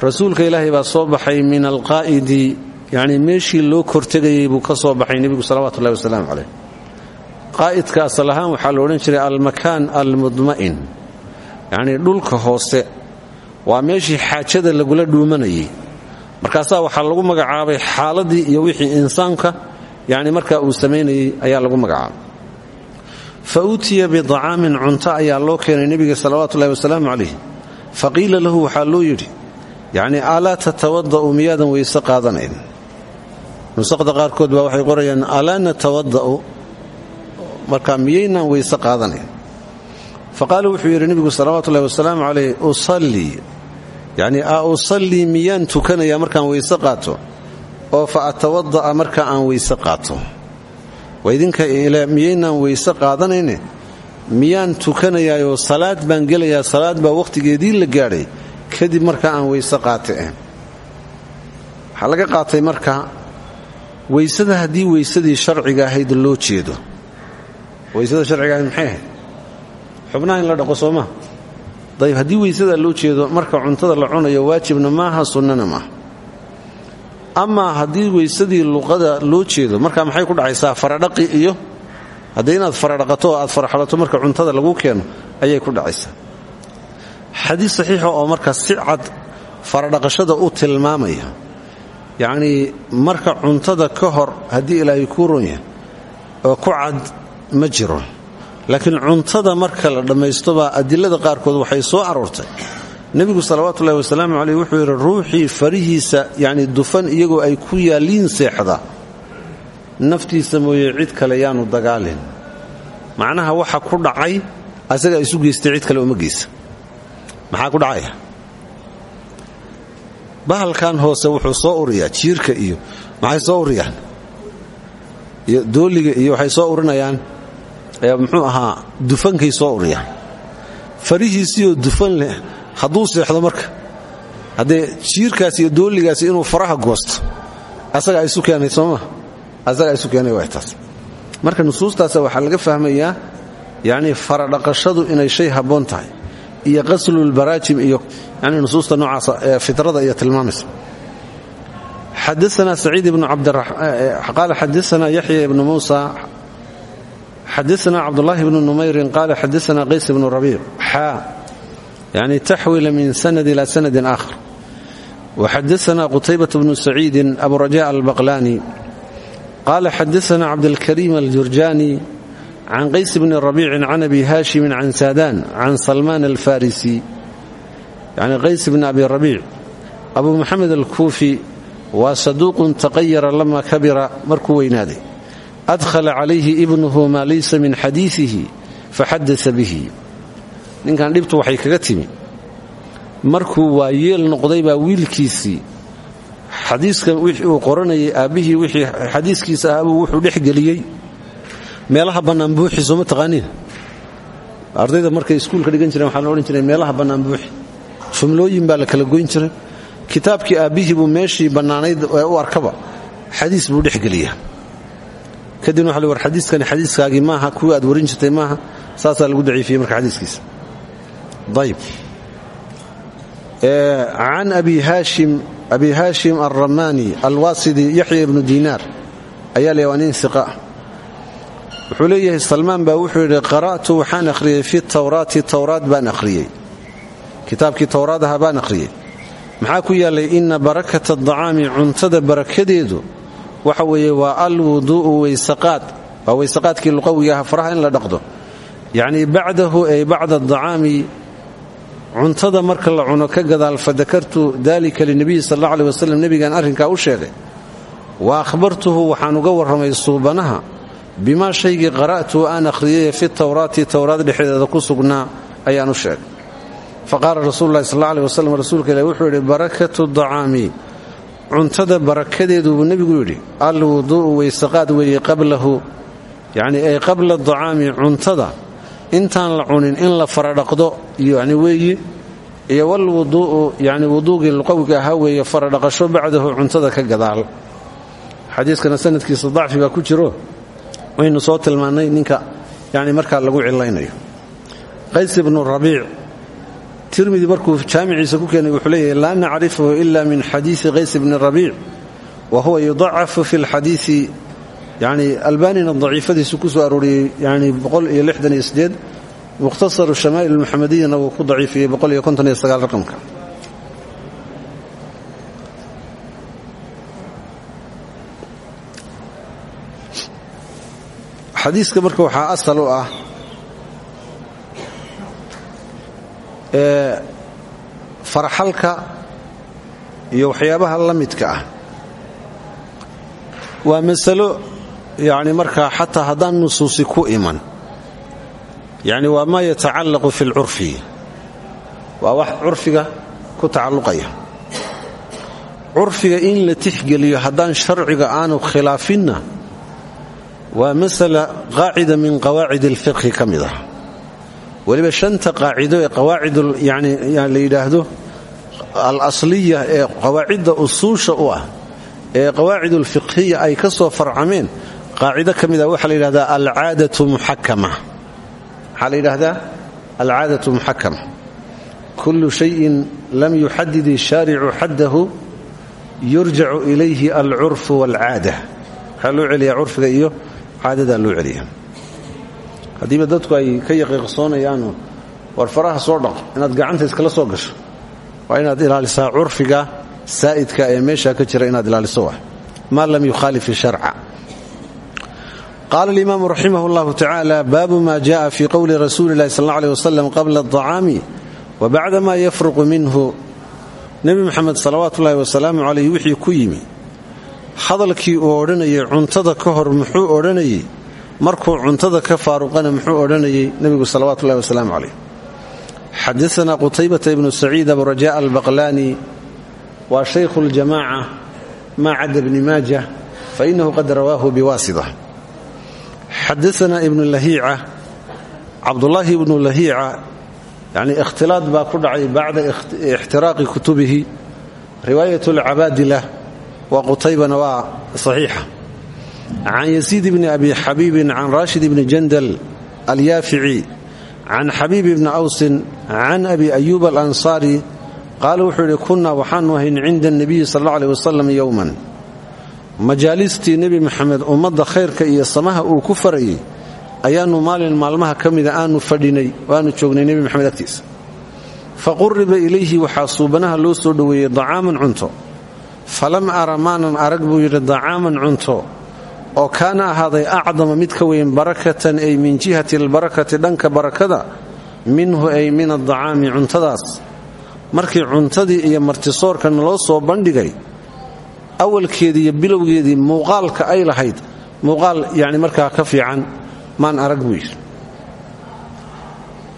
rasuulka ilaahay baa soo baxay min alqaa'idi yacnii meeshii loo kortegayey buu ka soo baxay nebigu salawatu ullahi wasalaamu caleyh qaa'idka asal ahaan waxaa la odhan jiray almakaan almudma'in. Yacnii dhulka hoose waa meeshii xaajada lagula dhuumanayay. Markaasaa waxaa lagu magacaabay xaaladii iyo wixii insaanka yacni markaa uu samaynayey ayaa lagu magacaabay. Fa utiya bidacaamin cunto ayaa loo keenay nebiga salawaatu ullahi wasalaamu calayh. Fa qiila lahu waxaa loo yidhi yacnii alaa tatawada'u miyaadan weyse qaadanayn nusaqda qaarkood baa waxay qorayaan alaa natawada'u marka miyaynaan weyse qaadanayn. Fa qaala wuxuu yidhi nebigu salawaatu ullahi wasalaamu calayh usallii. Yacnii a usallii miyaan tukanayaa markaan weyse qaato? Oo fa atawada'a marka aan weyse qaato? Waa idinka miyaynaan weyse qaadanayne? Miyaan tukanayaayoo salaad baan gelayaa salaad baa wakhtigeedii la gaadhay kadib marka aan weyse qaata eh. Waxaa qaatay marka weysada haddii weysadii sharciga ahayd loo jeedo. Weysada sharciga ahayd maxay ahayd? Xubnaha in la dhaqo soomaa dayib haddii weysada loo jeedo marka cuntada la cunayo waajibna maaha sunnana maaha amaa haddii weysadii luqada loo jeedo marka maxay ku dhacaysaa faradhaqi iyo haddii inaad faradhaqato oo aad faraxalato marka cuntada lagu keeno ayay ku dhacaysaa. Xadiis saxiixa oo marka si cad faradhaqashada u tilmaamaya yacnii marka cuntada ka hor haddii ilaahay kuu ronya oo ku cad ma jiro. Laakiin cuntada marka la dhammaystobaa adilada qaarkood waxay soo aroortay. Nebigu salawaatuullahi wasalaamu caleyh wuxuu yidhi ruuxii farihiisa yacni dufan iyagoo ay ku yaalliin seexda. Naftiisa mooye cid kale yaanu dagaalin. Macnaha waxa ku dhacay asagaa isu geystay cid kale uma geysa. Maxaa ku dhacaya bahalkan hoose wuxuu soo uriyaa jiirka iyo maxay soo uriyaan? Iyo dooliga iyo waxay soo urinayaan muxuu ahaa dufankay soo uriyaan. Farihiisiioo dufan leh hadduu seexdo marka haddee jiirkaas iyo dooligaasi inuu faraha goosto asagaa isu keenay sooma asagaa isu keenay waa marka nusuustaasa waxaa laga fahmayaa yacnii faradhaqashadu inay shay habboon tahay iyo qaslulbaraajim iyo yani nusuusta noocaasa ee fitrada iyo tilmaamaysa. Xadaana saciid ibnu qaala xadaana yaxya ibnu muusa xadaana cabdulaahi bnu numayrin qaala xadaana qays ibnu rabiic xaa yani taxwila min sanad ila sanadin aakhar. Waxadaana qutaybat bnu saciidin abu raja albaqlani qaala xadaana cabdalkariim aljurjani can qays bni rabiicin can abi haashimin can saadaan can salmaan alfarisi yani qays bni abi rabiic abu maxamed alkuufi waa saduuqun taqayara lama kabira markuu weynaaday adhala calayhi ibnuhu maa laysa min xadiiihi faxadasa bihi ninkan dhibtu waxay kaga timi markuu waa yeel noqday baa wiilkiisii xadiiskan wixii uu qoranayay aabbihii wixii xadiiskiisa ahabuu wuxuu dhexgeliyey meelaha bannaan buuxi sooma taqaaniin? Ardayda markay iskuulka dhigan jireen waxaa la odhan jiray meelaha bannaan buuxi jumlooyin baa la kala goyn jiray. Kitaabkii aabbihii buu meeshii bannaanayd ee u arkaba. Xadiis buu dhexgeliyaa kadibna waxa war xadiiskani xadiiskaagii maaha kuwii aad warin jirtay maaha. Saasaa lagu daciifiyey marka xadiiskiisa. Ayb can abi haashim abi haashim alramaani alwaasidi yaxya ibnu diinaar. Ayaa la waa nin wuxuu leeyahay salmaan baa wuxuu yidhi qara'tu waxaan akhriyey fi tawraati towraad baan akhriyey kitaabkii towraad aha baan akhriyey maxaa ku yaallay inna barakata adacaami cuntada barakadeedu waxa weeye waa alwuduu'u weysaqaad waa weysaqaadkii luqawiga aha faraha in la dhaqdo. Yacnii bacdahu ay bacda adacaami cuntada marka la cuno ka gadaal fadakartu dalika linabiyi sal alla aleh wasalam nebigaan arrinkaa u sheegay wa akhbartuhu waxaan uga warramay suubanaha bimaa shaygii qara'tuu aan akhriyay fi towraati towraad dhexdeeda ku sugnaa ayaan u sheegay fa qaala rasuululahi sal aleh waslem rasuulka ilahi wuxuu yidhi barakatu dacaami cuntada barakadeedu buu nebigu yidhi alwuduu'u weysaqaad weeye qablahu yacnii ay qabla dacaami cuntada intaan la cunin in la faradhaqdo yani weeyi iyo walwuduu'u yani wuduugii luqawiga ahaa weeye faradhaqasho bacdahu cuntada ka gadaal xadiiskana sanadkiisa dacfi ku jiro waynu soo tilmaannay ninka yani markaa lagu cilaynayo. Qays ibnu rabiic tirmidi markuu jaamiciisa ku keenay wuxuu leeyahay laa nacrifuhu ila min xadiisi qays bni rabiic wa huwa yudacafu fi lxadiisi yani albanina daciifadiisu ku soo arooriyey yani mukhtasaru shamaa'il muxamadiyana wuu ku daciifiyey raqamka xadiiska marka waxaa asal u ah farxalka iyo waxyaabaha la midka ah. Waa masalo yani markaa xataa haddaan nusuusi ku iman yani waa maa yatacallaqu fi lcurfi. Waa wax curfiga ku tacalluqaya. Curfiga in la tixgeliyo haddaan sharciga aanu khilaafinna waa masala qaacida min qawaacid alfiqhi ka mid ah. Weliba shanta qaacido ee qawaacid la yidhaahdo alasliya ee qawaacidda usuusha u ah ee qawaacid alfiqhiya ay ka soo farcameen qaacido ka mida waxaa la yidhahdaa alcaadatu muxakama. Waxaa la yidhaahdaa alcaadatu muxakama. Kullu shayin lam yuxadid ishaaricu xaddahu yurjacu ilayhi alcurfu waalcaada waxaa loo celiyaa curfiga iyo caadadaa loo celiya haddiiba dadku ay ka yaqiiqsoonayaanoo war faraha soo dhaq inaad gacanta iskala soo gasho waa inaad ilaalisaa curfiga saa'idka ee meesha ka jira inaad ilaaliso wa maa lam yukhaalif isharca qaala alimaamu raximah llahu tacaala baabu ma jaءa fi qowli rasuuli اllahi sal اllau alيh wasalam qabla الطacaami wa bacda ma yafruqu minhu nebi moxamed salawaatu ullahi wasalaamu calayh wixii ku yimi hadalkii uu odhanayay cuntada ka hor muxuu odhanayey markuu cuntada ka faaruqana muxuu odhanayey nebigu salawatu ullahi wasalaamu calayh. Xadaana qutaybata ibnu saciid aburaja albaqlaani waa shaykhu ljamaaca maa cadda bni maaja fainahu qad rawaahu biwaasida. Xadaana ibnu lahiica cabdulaahi ibnu lahiica yani ikhtilaad baa ku dhacay bacda ixtiraaqi kutubihi riwaayat alcabaadila waa qutaybana waa saxiixa. Can yasiid bni abi xabiibin can raashid bni jandal alyaafici can xabiib bni awsin can abi ayuub alansaari qaala wuxuu yidhi kunnaa waxaanu ahayn cinda anabiyi sal alla aleh wasalam yowman majaalistii nebi maxamed ummadda khayrka iyo samaha uu ku farayey ayaannu maalin maalmaha ka mida aanu fadhinay waanu joognay nebi maxamed agtiisa. Fa quriba ilayhi waxaa suubanaha loo soo dhoweeyey dacaaman cunto falam ara maanan arag buu yidhi dacaaman cunto oo kaana ahaaday acdama mid ka weyn barakatan ay min jihati albarakati dhanka barakada minhu ay min adacaami cuntadaas. Markii cuntadii iyo martisoorka naloo soo bandhigay awalkeedii iyo bilowgeedii muuqaalka ay lahayd muuqaal yani markaa ka fiican maan arag buu yidhi.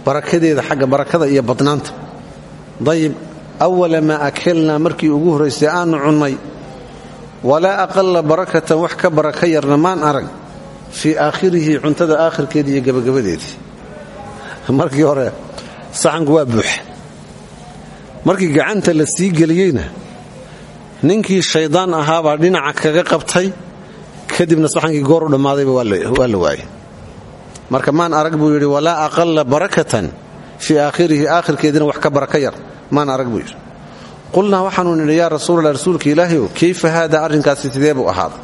Barakadeeda xagga barakada iyo badnaanta. Dayib awala maa akelnaa markii ugu horraysay aanu cunnay walaa aqala barakatan wax ka baraka yarna maan arag fii aakhirihi cuntada aakhirkeedii iyo gebagabadeedii markii hore saxanku waa buuxa markii gacanta la sii geliyeyna ninkii shaydaan ahaabaa dhinaca kaga qabtay kadibna saxankii goor u dhammaadayba waa la waayey marka maan arag buu yidhi walaa aqala barakatan fii aakhirihi aakhirkeediina wax ka baraka yar maan arag buu yidhi. Qulnaa waxaanu nidhi yaa rasuulallah rasuulka ilaahiyow kayfa haada arrinkaasi sidee buu ahaaday?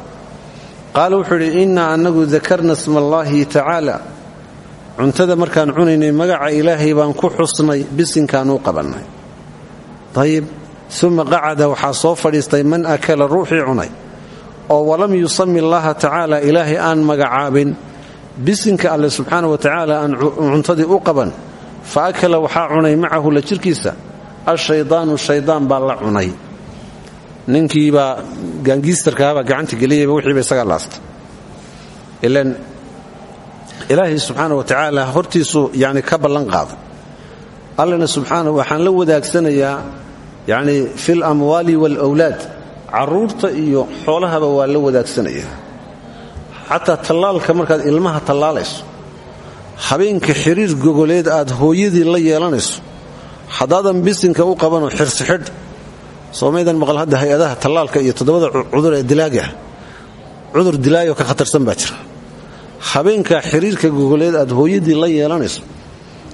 Qaala wuxuu yidhi innaa annagu dakarna sma allaahi tacaala. Cuntada markaan cunaynay magaca ilaahay baan ku xusnay bisinkaanuu qabannay. Dayib uma qacada waxaa soo fadhiistay man akala ruuxii cunay oo walam yusami allaha tacaala ilaahay aan magacaabin bisinka alle subxaana wa tacaala aan cuntadii u qaban fa akala waxaa cunay macahu la jirkiisa ashaydaanu shaydaan baa la cunay. Ninkiibaa gaangiistarkahabaa gacanta geliyayba wixiiba isagaa laasta ilan ilaahay subxaana wa tacaala hortiisu yani ka ballan qaada allana subxaanahu waxaan la wadaagsanayaa yacni fil amwaali waalawlaad carruurta iyo xoolahaba waa la wadaagsanaya. Xataa tallaalka markaad ilmaha tallaalayso habeenka xiriir gogoleed aad hooyadii la yeelanayso haddaadan bisinka u qabanoo xirsixidh soomaydan maqal hadda hay'adaha iyo toddobada cudur ee dilaaga cudur dilaayo ka khatarsan baa jira. Habeenkaa xiriirka gogoleed aad hooyadii la yeelanayso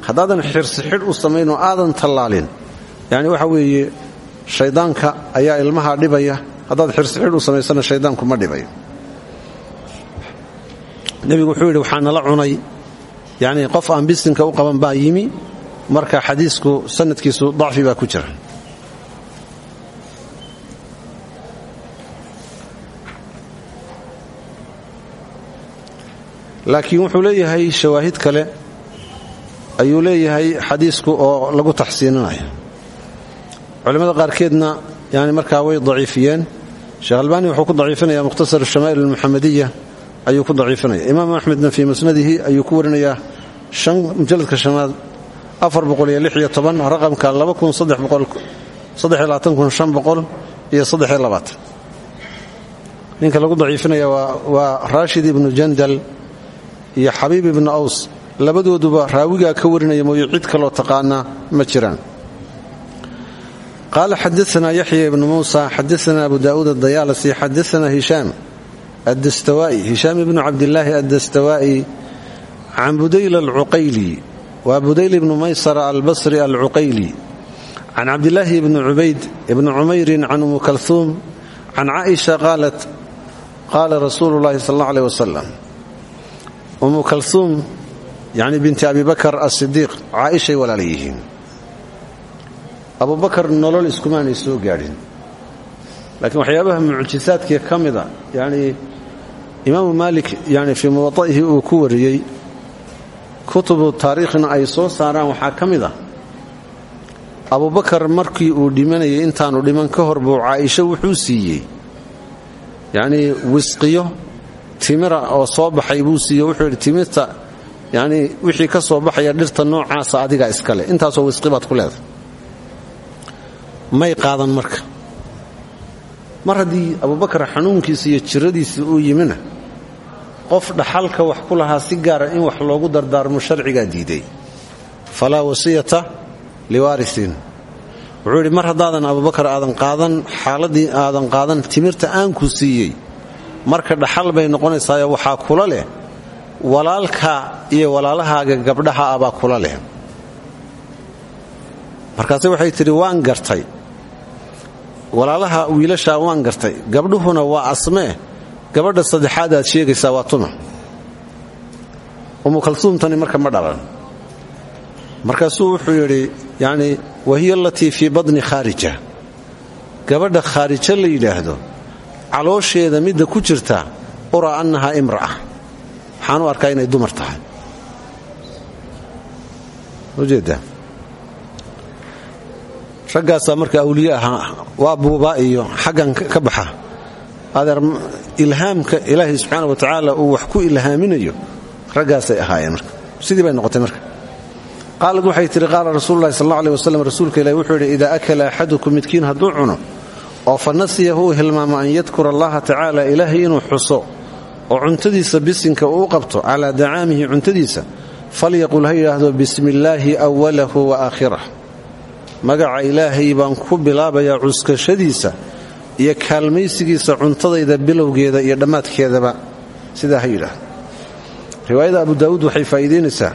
haddaadan xirsixidh u samayn aadan tallaalin yacni waxa weeye shayddaanka ayaa ilmaha dhibaya haddaad xirsixidh u samaysana shayddaanku ma dhibayo. Nebigu wuxuu yidhi waxaa nala cunay. Yacni qof aan bisinka u qaban baa yimi marka xadiisku sanadkiisu dacfi baa ku jira. Laakiin wuxuu leeyahay shawaahid kale ayuu leeyahay xadiisku oo lagu taxsiininayo culimmada qaarkeedna yani markaa way daciifiyeen. Sheekh albaani wuxuu ku daciifinaya mukhtasar shamaa'il almuxamadiya ayuu ku daciifinaya imaam axmedna fii musnadihi ayuu ku warinayaa mujaladka shanaad raqamka ninka lagu daciifinaya waa raashid ibnu jandal iyo xabiib ibnu aws. Labadooduba raawigaa ka warinaya mooye cid kaloo taqaanaa ma jiraan. Qaala xadaana yaxya ibnu muusa xadaana abu daa'uud adayaalasi xadaana hishaam adastawaa'i hishaam ibnu cabdilaahi addastawaa'i can budayl alcuqayli waa budayl ibnu maysara albasri alcuqayli can cabdilaahi ibni cubayd ibni cumayrin can umu kalhuum can caaisha qaalat qaala rasuulu llahi sal alla aleh wasalam umu kalhuum yani binti abi bakar asidiiq caaishay walaala yihiin abubakar nolol iskumaanay soo gaadhin. Laakiin waxyaabaha mucjisaadkii ka mida yani imaamu maalik yani fii muwada'ihi uu ku wariyey kutubu taariikhna ay soo saaraan waxaa ka mid a abubakar markii uu dhimanayay intaanu dhiman ka hor buu caaisho wuxuu siiyey. Yacnii wisqiyo timira oo soo baxay buu siiye wuxuu yidhi timirta yacnii wixii ka soo baxaya dhirta noocaasa adigaa iskale intaasoo wisqi baad ku leedahay. May qaadan marka. Mar haddii abubakar xanuunkiisa iyo jiradiisii uu yimina qof dhaxalka wax ku lahaa si gaara in wax loogu dardaarmo sharcigaa diiday. Falaa wasiyata liwaarisin. Wuxuu yidhi mar haddaadan abubakar aadan qaadan xaaladii aadan qaadan timirta aan ku siiyey marka dhaxal bay noqonaysaayo waxaa kula leh walaalka iyo walaalahaaga gabdhaha ah baa kula leh. Markaase waxay tidhi waan gartay. Walaalaha wiilashaa waan gartay. Gabdhuhuna waa asmee gabadha saddexaad aad sheegaysaa waa tuma umu kalsuumtani marka ma dhalan markaasuu wuxuu yidhi yacni wahiya alatii fii badni khaarija gabadha khaarijo la yidhaahdo caloosheeda midda ku jirta uraa annahaa imra'a. Waxaan u arkaa inay dumar tahay. Ujeeddaa raggaasaa marka awliye ahaa waa buubaa iyo xaggan ka baxa adeer ilhaamka ilaahay subxaana wa tacaala uu wax ku ilhaaminayo raggaasay ahaayeen marka. Sidii bay noqotay marka. Qaalad waxay tihi qaala rasuululahi sal alla aleh wasalam rasuulka ilahi wuxuu yidhi idaa akala axadukum midkiin hadduu cuno oo fa nasiyahu uu hilmaamo an yadkura allaha tacaala ilaahay inuu xuso oo cuntadiisa bisinka uu qabto calaa dacaamihi cuntadiisa falyaqul ha yidhaahdo bismi illaahi wa aakhirah magaca ilaahay baan ku bilaabayaa cuskashadiisa iyo kaalmaysigiisa cuntadayda bilowgeeda iyo dhammaadkeedaba. Sidaa ha yidhaahdo. Riwaayada abu daa'uud waxay faa'iidaynaysaa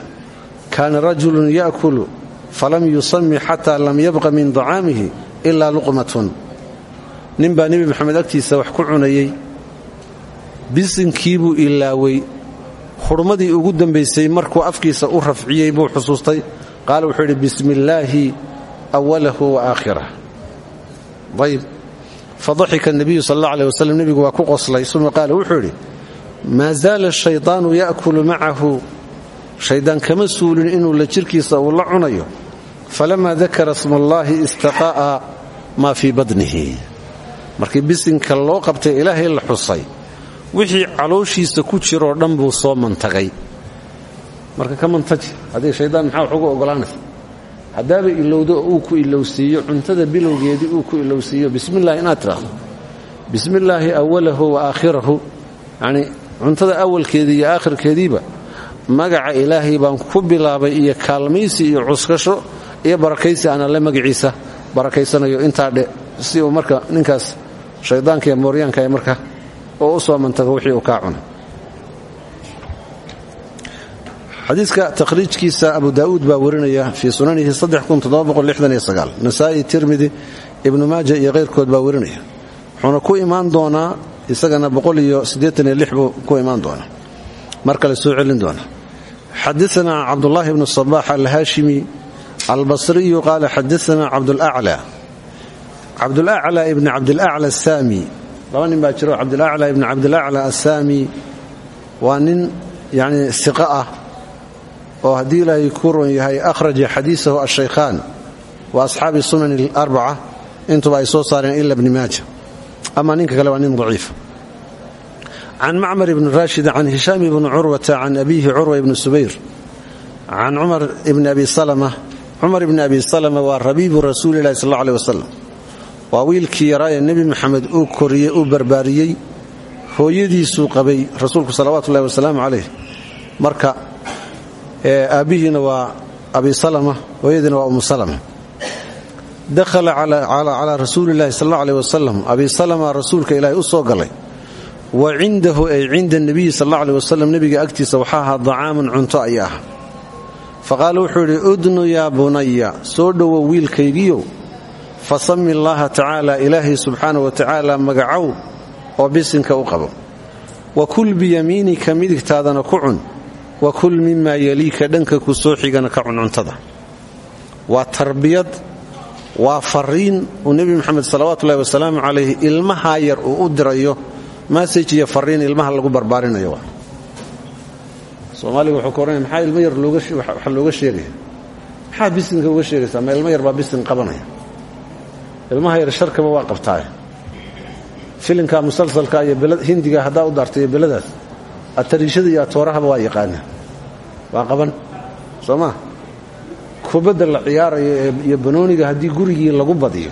kaana rajulun ya'kulu falam yusami xataa lam yabqa min dacaamihi ilaa luqmatun. Nin baa nebi maxamed agtiisa wax ku cunayey bisinkiibuu ilaaway hurmadii ugu dambaysay markuu afkiisa u rafciyey buu xusuustay. Qaala wuxuu yidhi bismi illaahi wa aakhirah. Ayb fadaxika nabiyu sal alla aleh waslem nebigu waa ku qoslay uma qaala wuxuu yidhi maa zaala shaydaanu ya'kulu macahu shaydaan kama suulin inuu la jirkiisa uu la cunayo falamaa dakara sma allaahi istaqaa'a maa fii badnihi markii bisinka loo qabtay ilaahay la xusay wixii calooshiisa ku jiroo dhan buu soo mantagay marka ka mantaji haddii shaydaan maxaa wax ugu haddaaba ilowdo uu ku ilowsiiyo cuntada bilowgeedii uu ku ilowsiiyo. Bismillahi inaad tidhaahdo bismillaahi awalahu wa aakhirahu. Yacnii cuntada awalkeedii iyo aakhirkeediiba magaca ilaahay baan ku bilaabay iyo kaalmaysi iyo cuskasho iyo barakaysi aan alle magaciisa barakaysanayo. Intaa dhe si uu marka ninkaas shaydaanka iyo mooryaanka ee marka oo u soo mantago wixii uu kaa cuna xadiidka takhriijkiisa abu daa'uud baa werinaya fi sunanihi nasaai tirmidi ibnu maaja iyo keyrkood baa werinaya wuxuuna ku iman doonaa isagana buu ku imaan doona mar kale soo celin doona xadaanaa cabdulaahi bnu sabaax alhaashimi albasriyu qaala xadaanaa cabdulaclaa. Cabdulaclaa ibni cabdilacla asaami laba nin baa jiro cabdulaclaa ibni cabdilacla asaami waa nin yani siqa ah oo haddii ilaahay ku ron yahay akhraja xadiisahu ashaykhaan wa asxaabi sunan اlarbaca intuba ay soo saareen ila bni maaja. Ama ninka kale waa nin daciifa can macmar ibni raashid can hishaam ibni curwata can abiihi curwa ibni subayr can cumar ibni abi salama cumar ibni abi salama waa rabiibu rasuulilahi sal alla aleh wasalam waa wiilkii yaraa ee nebi maxamed uu koriyey uu barbaariyey hooyadiisuu qabay rasuulku salawaatu ullahi wasalaamu calayh marka aabbihiina waa abi salama hooyadiina waa umu salama. Dakhala calaa rasuuli llahi sal alla aleh wasalam abi salama rasuulka ilaahay u soo galay. Wa cindahu ay cinda nebiyi sal alla aleh wasalam nebiga agtiisa waxaa ahaa dacaamun cunto ayaa ah fa qaala wuxuu yidhi udnu yaa bunaya soo dhowow wiilkaygiyow fa sami allaaha tacaala ilaahay subxaana wa tacaala magacow oo bisinka u qabo. Wa kul biyamiinika midigtaadana ku cun wa kul mimaa yaliika dhanka ku soo xigana ka cun cuntada waa tarbiyad waa fariin uu nebi moxamed salawaatuullahi wasalaamu calayh ilmahaa yar uu u dirayo masaj iyo fariin ilmaha lagu barbaarinayo soomaaliga wuxuu ka oranaya maxaa ilmo yar waxa looga sheegaya? Maxaa bisinka uga sheegaysaa ma ilmo yar baa bisin qabanaya. Ilmaha yar sharkaba waa qabtaaye filimka musalsalka iyo hindiga haddaa u daartay iyo atariishada iyo atoorahaba waa yaqaana. Waa qaban. Soo maa la ciyaarayo iyo banooniga haddii gurigii lagu badiyo.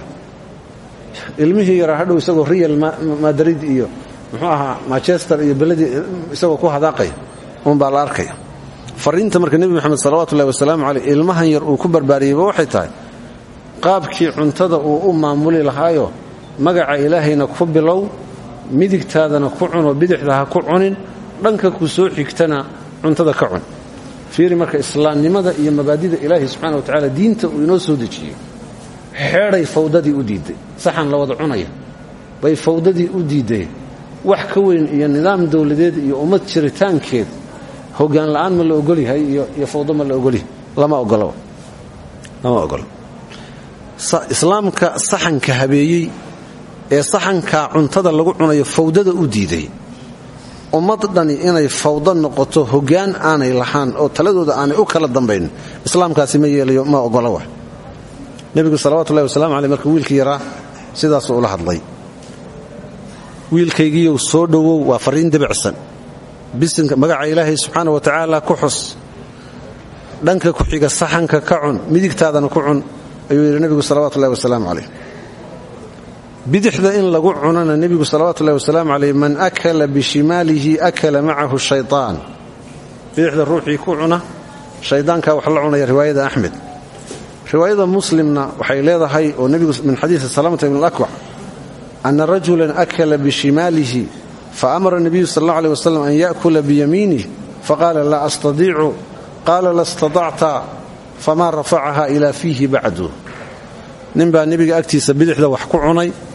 Ilmihii yaraa hadhow isagoo real madrid iyo muxuu ahaa manchester iyo beladii isagoo ku hadaaqaya uunbaa la arkaya fariinta marka nebi moxamed salawatullahi wasalaamu caleyh ilmahan yar uu ku barbaariyeyba waxay tahay qaabkii cuntada uu u maamuli lahaayo magaca ilaahayna ku bilow midigtaadana ku cunoo bidixda ha ku cunin dhanka ku soo xigtana cuntada ka cun. Fiiri marka islaamnimada iyo mabaadida ilaahay subxana wa tacaala diinta uu inoo soo dejiyey xeedhay fawdadii u diidday. Saxan la wada cunaya bay fawdadii u diiddeen. Wax ka weyn iyo nidaam dowladeed iyo ummad jiritaankeed hoggaan la'aan ma la ogolyahay iyo fawdo ma la ogolyahay. Lama ogolo. Lama ogolo. Islaamka saxanka habeeyey ee saxankaa cuntada lagu cunayo fawdada u diiday ummad dhani inay fawdo noqoto hoggaan aanay lahaan oo taladooda aanay u kala dambayn islaamkaasi ma yeelayo ma ogola wa nebigu salawatullahi wasalamu aleyh marka wiilkii yaraa sidaasuu ula hadlay. Wiilkaygiiyow soo dhowow waa fariin debicsan bisinka magaca ilaahay subxaana wa tacaala ku xus. Dhanka ku xiga saxanka ka cun midigtaadana ku cun ayuu yidhi nebigu salawatullahi wasalaamu caleyh bidixda in lagu cunana nebigu salawatullahi wasalaamu caleyh man akala bishimaalihi akala macahu shaytaan. Bidixda ruuxii ku cuna shaydaankaa wax la cunaya riwaayada axmed. Riwaayada muslimna waxay leedahay oo nebigu min xadiisi salamata ibn alakwac ana rajulan akala bishimaalihi faamara nebiyu sal alla aleh wasalam an yaakula biyamiinih faqaala laa astadiicu. Qaala la stadacta famaa rafacaha ilaa fiihi bacdu. Ninbaa nebiga agtiisa bidixda wax ku cunay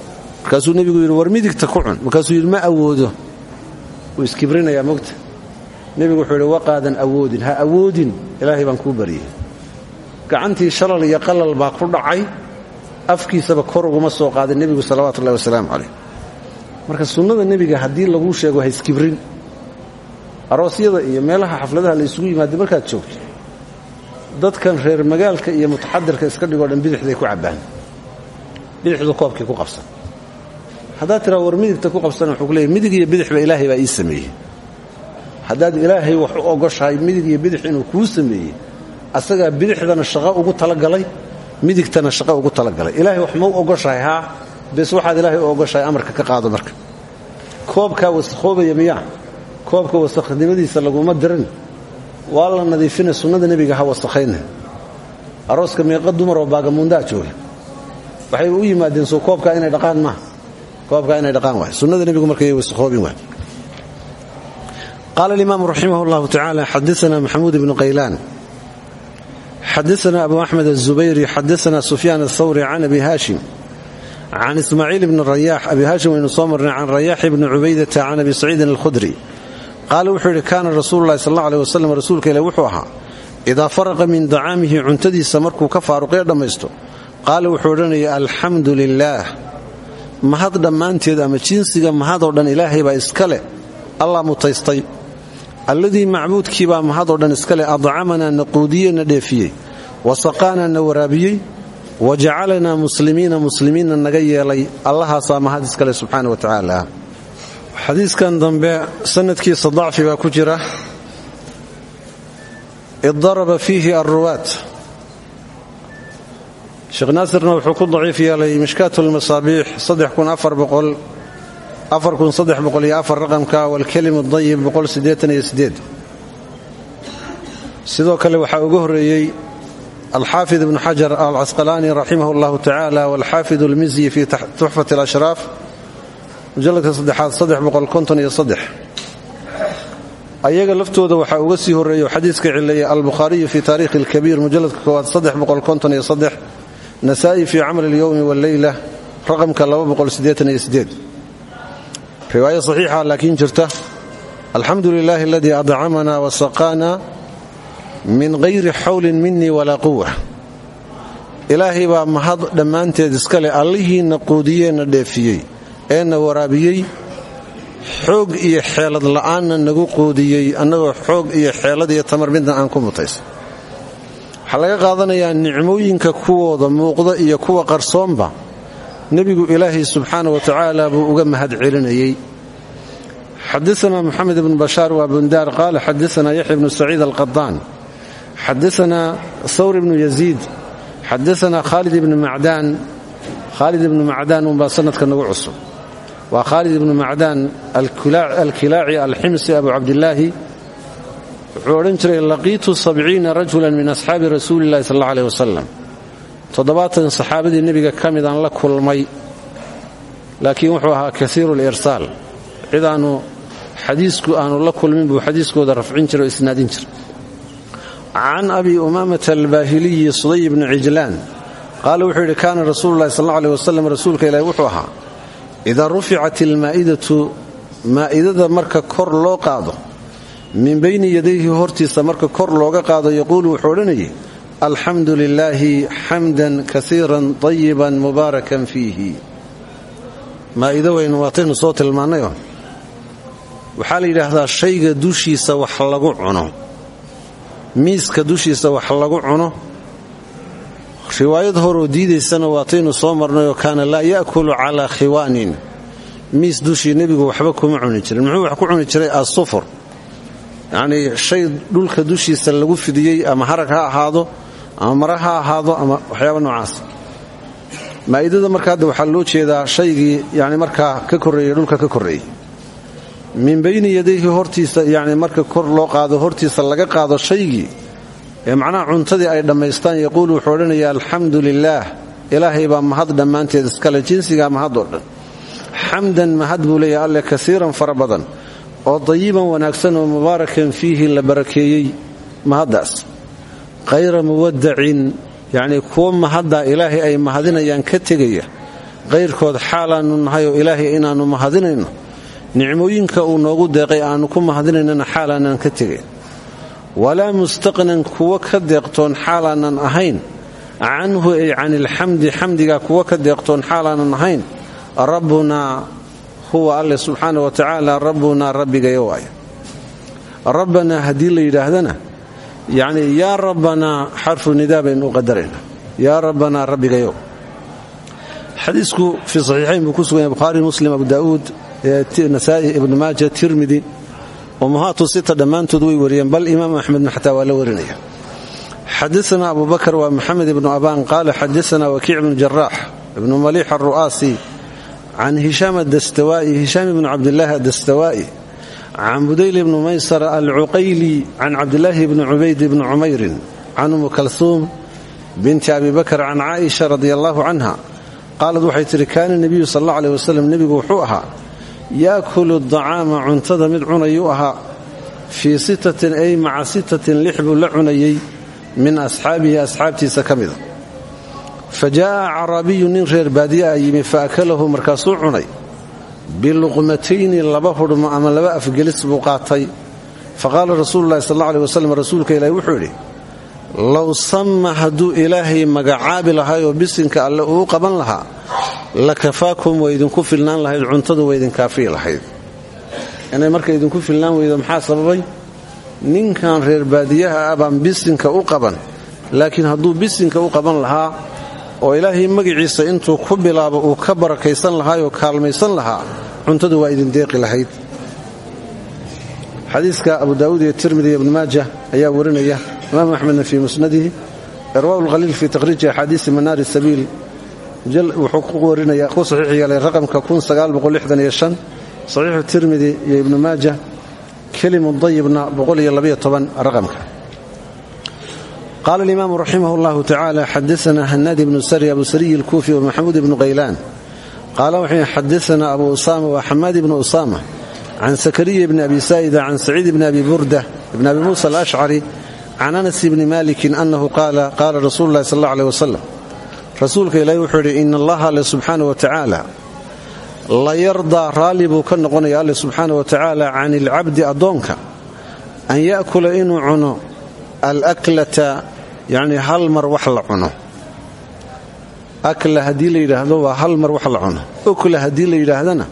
markaasuu nebigu yidhi war midigta ku cun. Markaasuu yidhi ma awoodo. Wuu iskibrinayaa mogta nebigu wuxuu yidhi waqaadan awoodin. Ha awoodin ilaahay baan kuu baryay gacantii shalal iyo qalal baa ku dhacay. Afkiisaba kor uguma soo qaadin nebigu salawatullahi wasalaamu caleyh marka sunnada nebiga haddii laguu sheego ha iskibrin. Aroosyada iyo meelaha xafladaha la isugu yimaada markaad joogto dadkan reer magaalka iyo mutaxadirka iska dhigoo dhan bidixday ku cabbaan. Bidixdu koobkii ku qabsan haddaad tiraa war midigta ku qabsana wuxuu ku leeyahy midig iyo bidixba ilaahay baa ii sameeyey. Ilaahay wax u midig iyo bidix inuu kuu sameeyey asagaa bidixdana shaqo ugu talagalay midigtana shaqo ugu talagalay. Ilaahay wax ma u ogoshahay haa? Bes waxaad ilaahay u amarka ka qaado marka. Koobkaa wasakhoobaya miyaa? Koobka wasakhnimadiisa laguma dirin. Waa la nadiifina sunnada nebiga ha wasakhayna arooska meeqa dumaroo baagamuundaa jooga. Waxay u yimaadeen soo koobkaa inay dhaqaan maaha koobka inay dhaqaan waay. Sunnada nebigu markay wasqoobin waay qaala alimaamu raximah allahu tacaala xadaana maxamuud ibnu qaylaan xadaana abu axmed azubayri xadaana sufyaan athawri can abi haashim can ismaaciil bni rayax abi haashim waynu soo marnay can rayax ibni cubaydata can abi saciidin alkhudri. Qaala wuxuu yidhi kaana rasuululahi sal alla aleh wasalam rasuulka ileh wuxuu ahaa idaa faraqa min dacaamihi cuntadiisa markuu ka faaruqee dhammaysto qaala wuxuu odhanaya alxamdu lilaah mahad dhammaanteed ama jinsiga mahadoo dhan ilaahay baa iska leh? Allah mutaystay. Alladii macbuudkiibaa mahadoo dhan iska leh? Adcamanaa na quudiyey na dheefiyey. Wasaqaanaa na waraabiyey. Wa jacalanaa muslimiina muslimiinna naga yeelay. Allahaasaa mahad iskale subxaana wa tacaala. Xadiiskan dambe sanadkiisa dacfi baa ku jira. Iddaraba fiihi alruwaat sheekh naasirna wuxuu ku daciif yeelay mishkaatu lmasaabiix raqamka walkelimu dayib sidoo kale waxaa uga horeeyey alxaafid ibnu xajar alcasqalaani raximah allahu tacaala walxaafid almizyi fii tuxfat alashraaf mujalladka saddexaad ayaga laftooda waxaa uga sii horeeyo xadiiska cileeya albuhaariyu fii taarikhi alkabiir mujalladka koowaad nasaa'i fi camal اlyowmi wاlleyla raqamka riwaayo saxiixa laakiin jirta alxamdu lilaahi aladii adcamana wasaqaana min hayri xawlin minii walaa quwa ilaahay baa mahad dhammaanteed iska leh allihiina quudiyeenna dheefiyey eena waraabiyey xoog iyo xeelad la'aanna nagu quudiyey annagoo xoog iyo xeelad iyo tamar midna aan ku mutaysa waxaa laga qaadanayaa nicmooyinka kuwooda muuqda iyo kuwa qarsoonba. Nebigu ilaahay subxaana wa tacaala buu uga mahad celinayey xadaana moxamed ibnu bashaar waa bundaar. Qaala xadaana yaxya bnu saciid alqadaan xadaana thawr ibnu yaziid. Xadaana khaalid ibnu macdaan. Khaalid ibnu macdaan unbaa sanadka nagu cusub. Waa khaalid ibnu macdaan alkilaaci alximsi abu cabdilaahi wuxuu odhan jiray laqiitu sabciina rajulan min asxaabi rasuuli illahi sal alla aleh wasalam toddobaatan saxaabadii nebiga ka midaan la kulmay laakiin wuxuu ahaa kaiiru lirsaal cid aanu xadiisku aanu la kulmin buu xadiiskooda rafcin jiray oo isnaadin jiray. Can abi umaamata albaahiliyi suday bni cijlaan qaala wuxuu yidhi kaana rasuulu lahi sal aleh wasalam rasuulka ilaahi wuxuu ahaa idaa ruficat ilmaa'idatu maa'idada marka kor loo qaado min bayni yadayhi hortiisa marka kor looga qaado yaquulu wuxuu odhanayay alxamdu lilaahi xamdan kaiiran tayiban mubaarakan fiihi. Maa'ido weynu waataynu soo tilmaannayo waxaa la yidhaahdaa shayga dushiisa wax lagu cuno. Miiska dushiisa wax lagu cuno. Riwaayad horoo diidaysana waataynu soo marnayoo kaana laa ya'kulu calaa khiwaanin. Miis dushii nebigu waxba kuma cuni jirin. Muxuu wax ku cuni jiray? Asufur yacnii shay dhulka dushiisa lagu fidiyey ama harag ha ahaado ama mara ha ahaado ama waxyaaba noocaas. Maa'idada marka hadda waxaa loo jeedaa shaygii yani markaa ka korreeyey dhulka ka korreeyey. Min bayni yadayhi hortiisa yani marka kor loo qaado hortiisa laga qaado shaygii ee macnaha cuntadii ay dhammaystaan yaquulu wuxuu odhanayaa alxamdu lilaah ilaahay baa mahad dhammaanteed iskale jinsigaa mahadoo dhan. Xamdan mahad buu leeyahay alle kasiiran fara badan oo dayiban wanaagsan oo mubaarakan fiihi la barakeeyey mahaddaas. Khayra muwadacin yacnii kuwo mahaddaa ilaahay ay mahadinayaan ka tegaya. Kayrkood xaalaannu nahay oo ilaahay inaannu mahadinayno. Nicmooyinka uu noogu deeqay aannu ku mahadinaynana xaalaanaan ka tegayn walaa mustaqnan kuwo ka deeqtoon xaalaanan ahayn. Canhu ay can ilxamdi xamdigaa kuwo ka deeqtoon xaalaanan ahayn. Rabbunaa huwa alle subxaana wa tacaala rabbunaa rabbigayo waaya rabbanaa haddii la yidhaahdana yacnii yaa rabbanaa xarfu nidaa baynu u qadarayna yaa rabbanaa rabbigayo xadiisku fii saxiixayn buu ku sugan yahay bukhaari muslim abu daa'uud nasaa'i ibnu maaja tirmidi. Ummahaatu sita dhammaantood way wariyeen bal imaam axmedna xataa waa la warinaya. Xadaana abu bakr waa maxamed ibnu abaan qaala xadaana wakiic bnu jaraax ibnu maliix can hishaam adastawaa'i hishaam ibnu cabdilaahi adastawaa'i can budayl ibnu maysar alcuqayli can cabdilaahi bni cubayd bni cumayrin can ummi kalhuum binti abi bakr can caaisha radi allahu canha qaalad waxay tidhi kaana nebiyu sal alla aleh wasalam nebigu wuxuu ahaa yaakulu dacaama cuntada mid cunayuu ahaa fii sitatin ay maca sitatin lix buu la cunayey min asxaabihi asxaabtiisa ka mida fa jaa'a caraabiyu nin reer baadiye a yimi fa akalahu markaasuu cunay biluqmatayni laba hudhmo ama laba afgelis buu qaatay fa qaala rasuulu llahi sal alla aleh wasalam rasuulka ilaahi wuxuu yidhi low sama hadduu ilaahay magacaabi lahaayoo bisinka alle uu qaban lahaa la kafaakum way idinku filnaan lahayd cuntadu way idinkaafiyi lahayd inay marka idinku filnaan weydo maxaa sababay ninkan reer baadiyaha ah baan bisinka u qaban laakiin hadduu bisinka u qaban lahaa oo ilaahay magaciisa intuu ku bilaabo uu ka barakaysan lahaayoo kaalmaysan lahaa cuntadu waa idin deeqi lahayd. Xadiiska abu daa'uud iyo tirmidi iyo ibnu maaja ayaa warinaya imaam axmedna fii musnadihi irwaa lkhaliil fii takhriiji axaadiisi manaari sabiil wuxuu ku warinaya ku saxiix yeelay raqamka saxiixu tirmidi iyo ibnu maaja kelimu dayibna raqamka qaala alimaamu raximah llahu tacaala xadaana hanaad ibnu sari abu sariy alkuufi wa maxamuud ibnu qaylaan qaala waxay xadaana abu usaama wa xamaad ibnu usaama can sakariya bni abi saa'ida can saciid bni abi burda bni abi muusa alashcari can anas bni malikin annahu qaala qaala rasuulu llahi sal alla aleh wasalam rasuulka ilaahi wuxuu yidhi ina allaha alle subxaana wa tacaala la yardaa raalli buu ka noqonaya alle subxaana wa tacaala can ilcabdi addoonka an ya'kula inuu cuno alaklata yacni hal mar wax la cuno. Akla haddii la yidhaahdo waa hal mar wax la cuno. Ukla haddii la yidhaahdana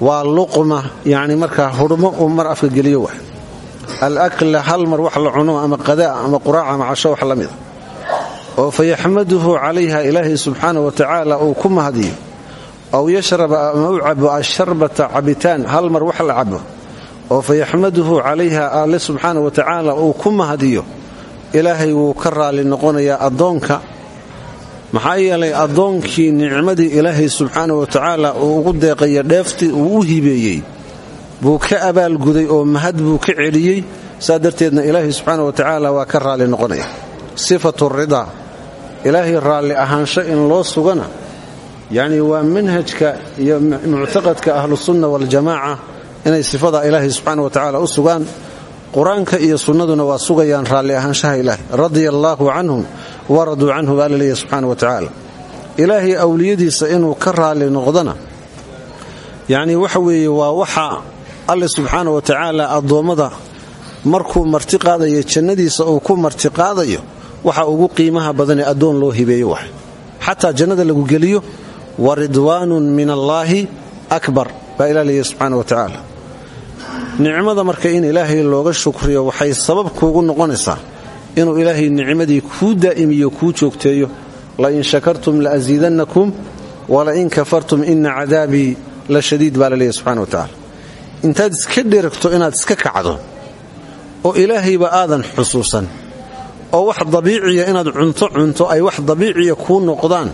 waa luqma yacni markaa hudhmo uu mar afka geliyo wax alakla hal mar wax la cuno ama qadaa ama quraac ama casho wax la mida oo fa yaxmaduhu calayha ilaahay subxaana wa tacaala uu ku mahadiyo. Aw yashraba ama u cabo asharbata cabitaan hal mar wax la cabo. Oo fa yaxmaduhu calayha alle subxaana wa tacaala uu ku mahadiyo ilaahay wuu ka raali noqonayaa addoonka. Maxaa yeelay addoonkii nicmadii ilaahay subxaana wa tacaala uu ugu deeqaya dheeftii uu u hibeeyey buu ka abaalguday oo mahad buu ka celiyey saa darteedna ilaahay subxaana wa tacaala waa ka raali noqonaya. Sifatu ridaa. Ilaahay raalli ahaansho in loo sugana yacni waa manhajka iyo muctaqadka ahlusunna waljamaaca inay sifada ilaahay subxaana wa tacaala u sugaan qur'aanka iyo sunnaduna waa sugayaan raalli ahaanshaha ilaahay radia allaahu canhum waraduu canhu baa la leeyahy subxaana wa tacaala. Ilaahay awliyadiisa inuu ka raalli noqdona yacnii waxa weeye waa waxa alle subxaana wa tacaala addoommada markuu martiqaadayo jannadiisa uu ku martiqaadayo waxa ugu qiimaha badanee addoon loo hibeeyo wax xataa jannada lagu geliyo wa ridwaanun min allaahi akbar baa ilah leeyahy subxaana wa tacaala nicmada marka in ilaahay looga shukriyo waxay sabab kuugu noqonaysaa inuu ilaahay nicmadii kuu daa'imiyo kuu joogteeyo lain shakartum laasiidannakum walain kafartum ina cadaabii la shadiid baa la leeyahy subxana wa tacaala. Intaad iska dheragto inaad iska kacdo oo ilaahayba aadan xusuusan oo wax dabiiciya inaad cunto cunto ay wax dabiiciya kuu noqdaan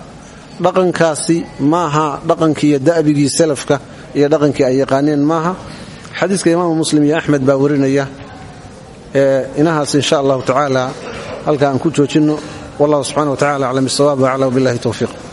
dhaqankaasi maaha dhaqankii iyo da'bigii salafka iyo dhaqankii ay yaqaaneen maaha xadiiska imaamu muslim iyo axmed baa warinaya. Inahaas insha allahu tacaala halka aan ku joojinno wallahu subxana wa tacala aclam bisawaab wacla wbillahi towfiiq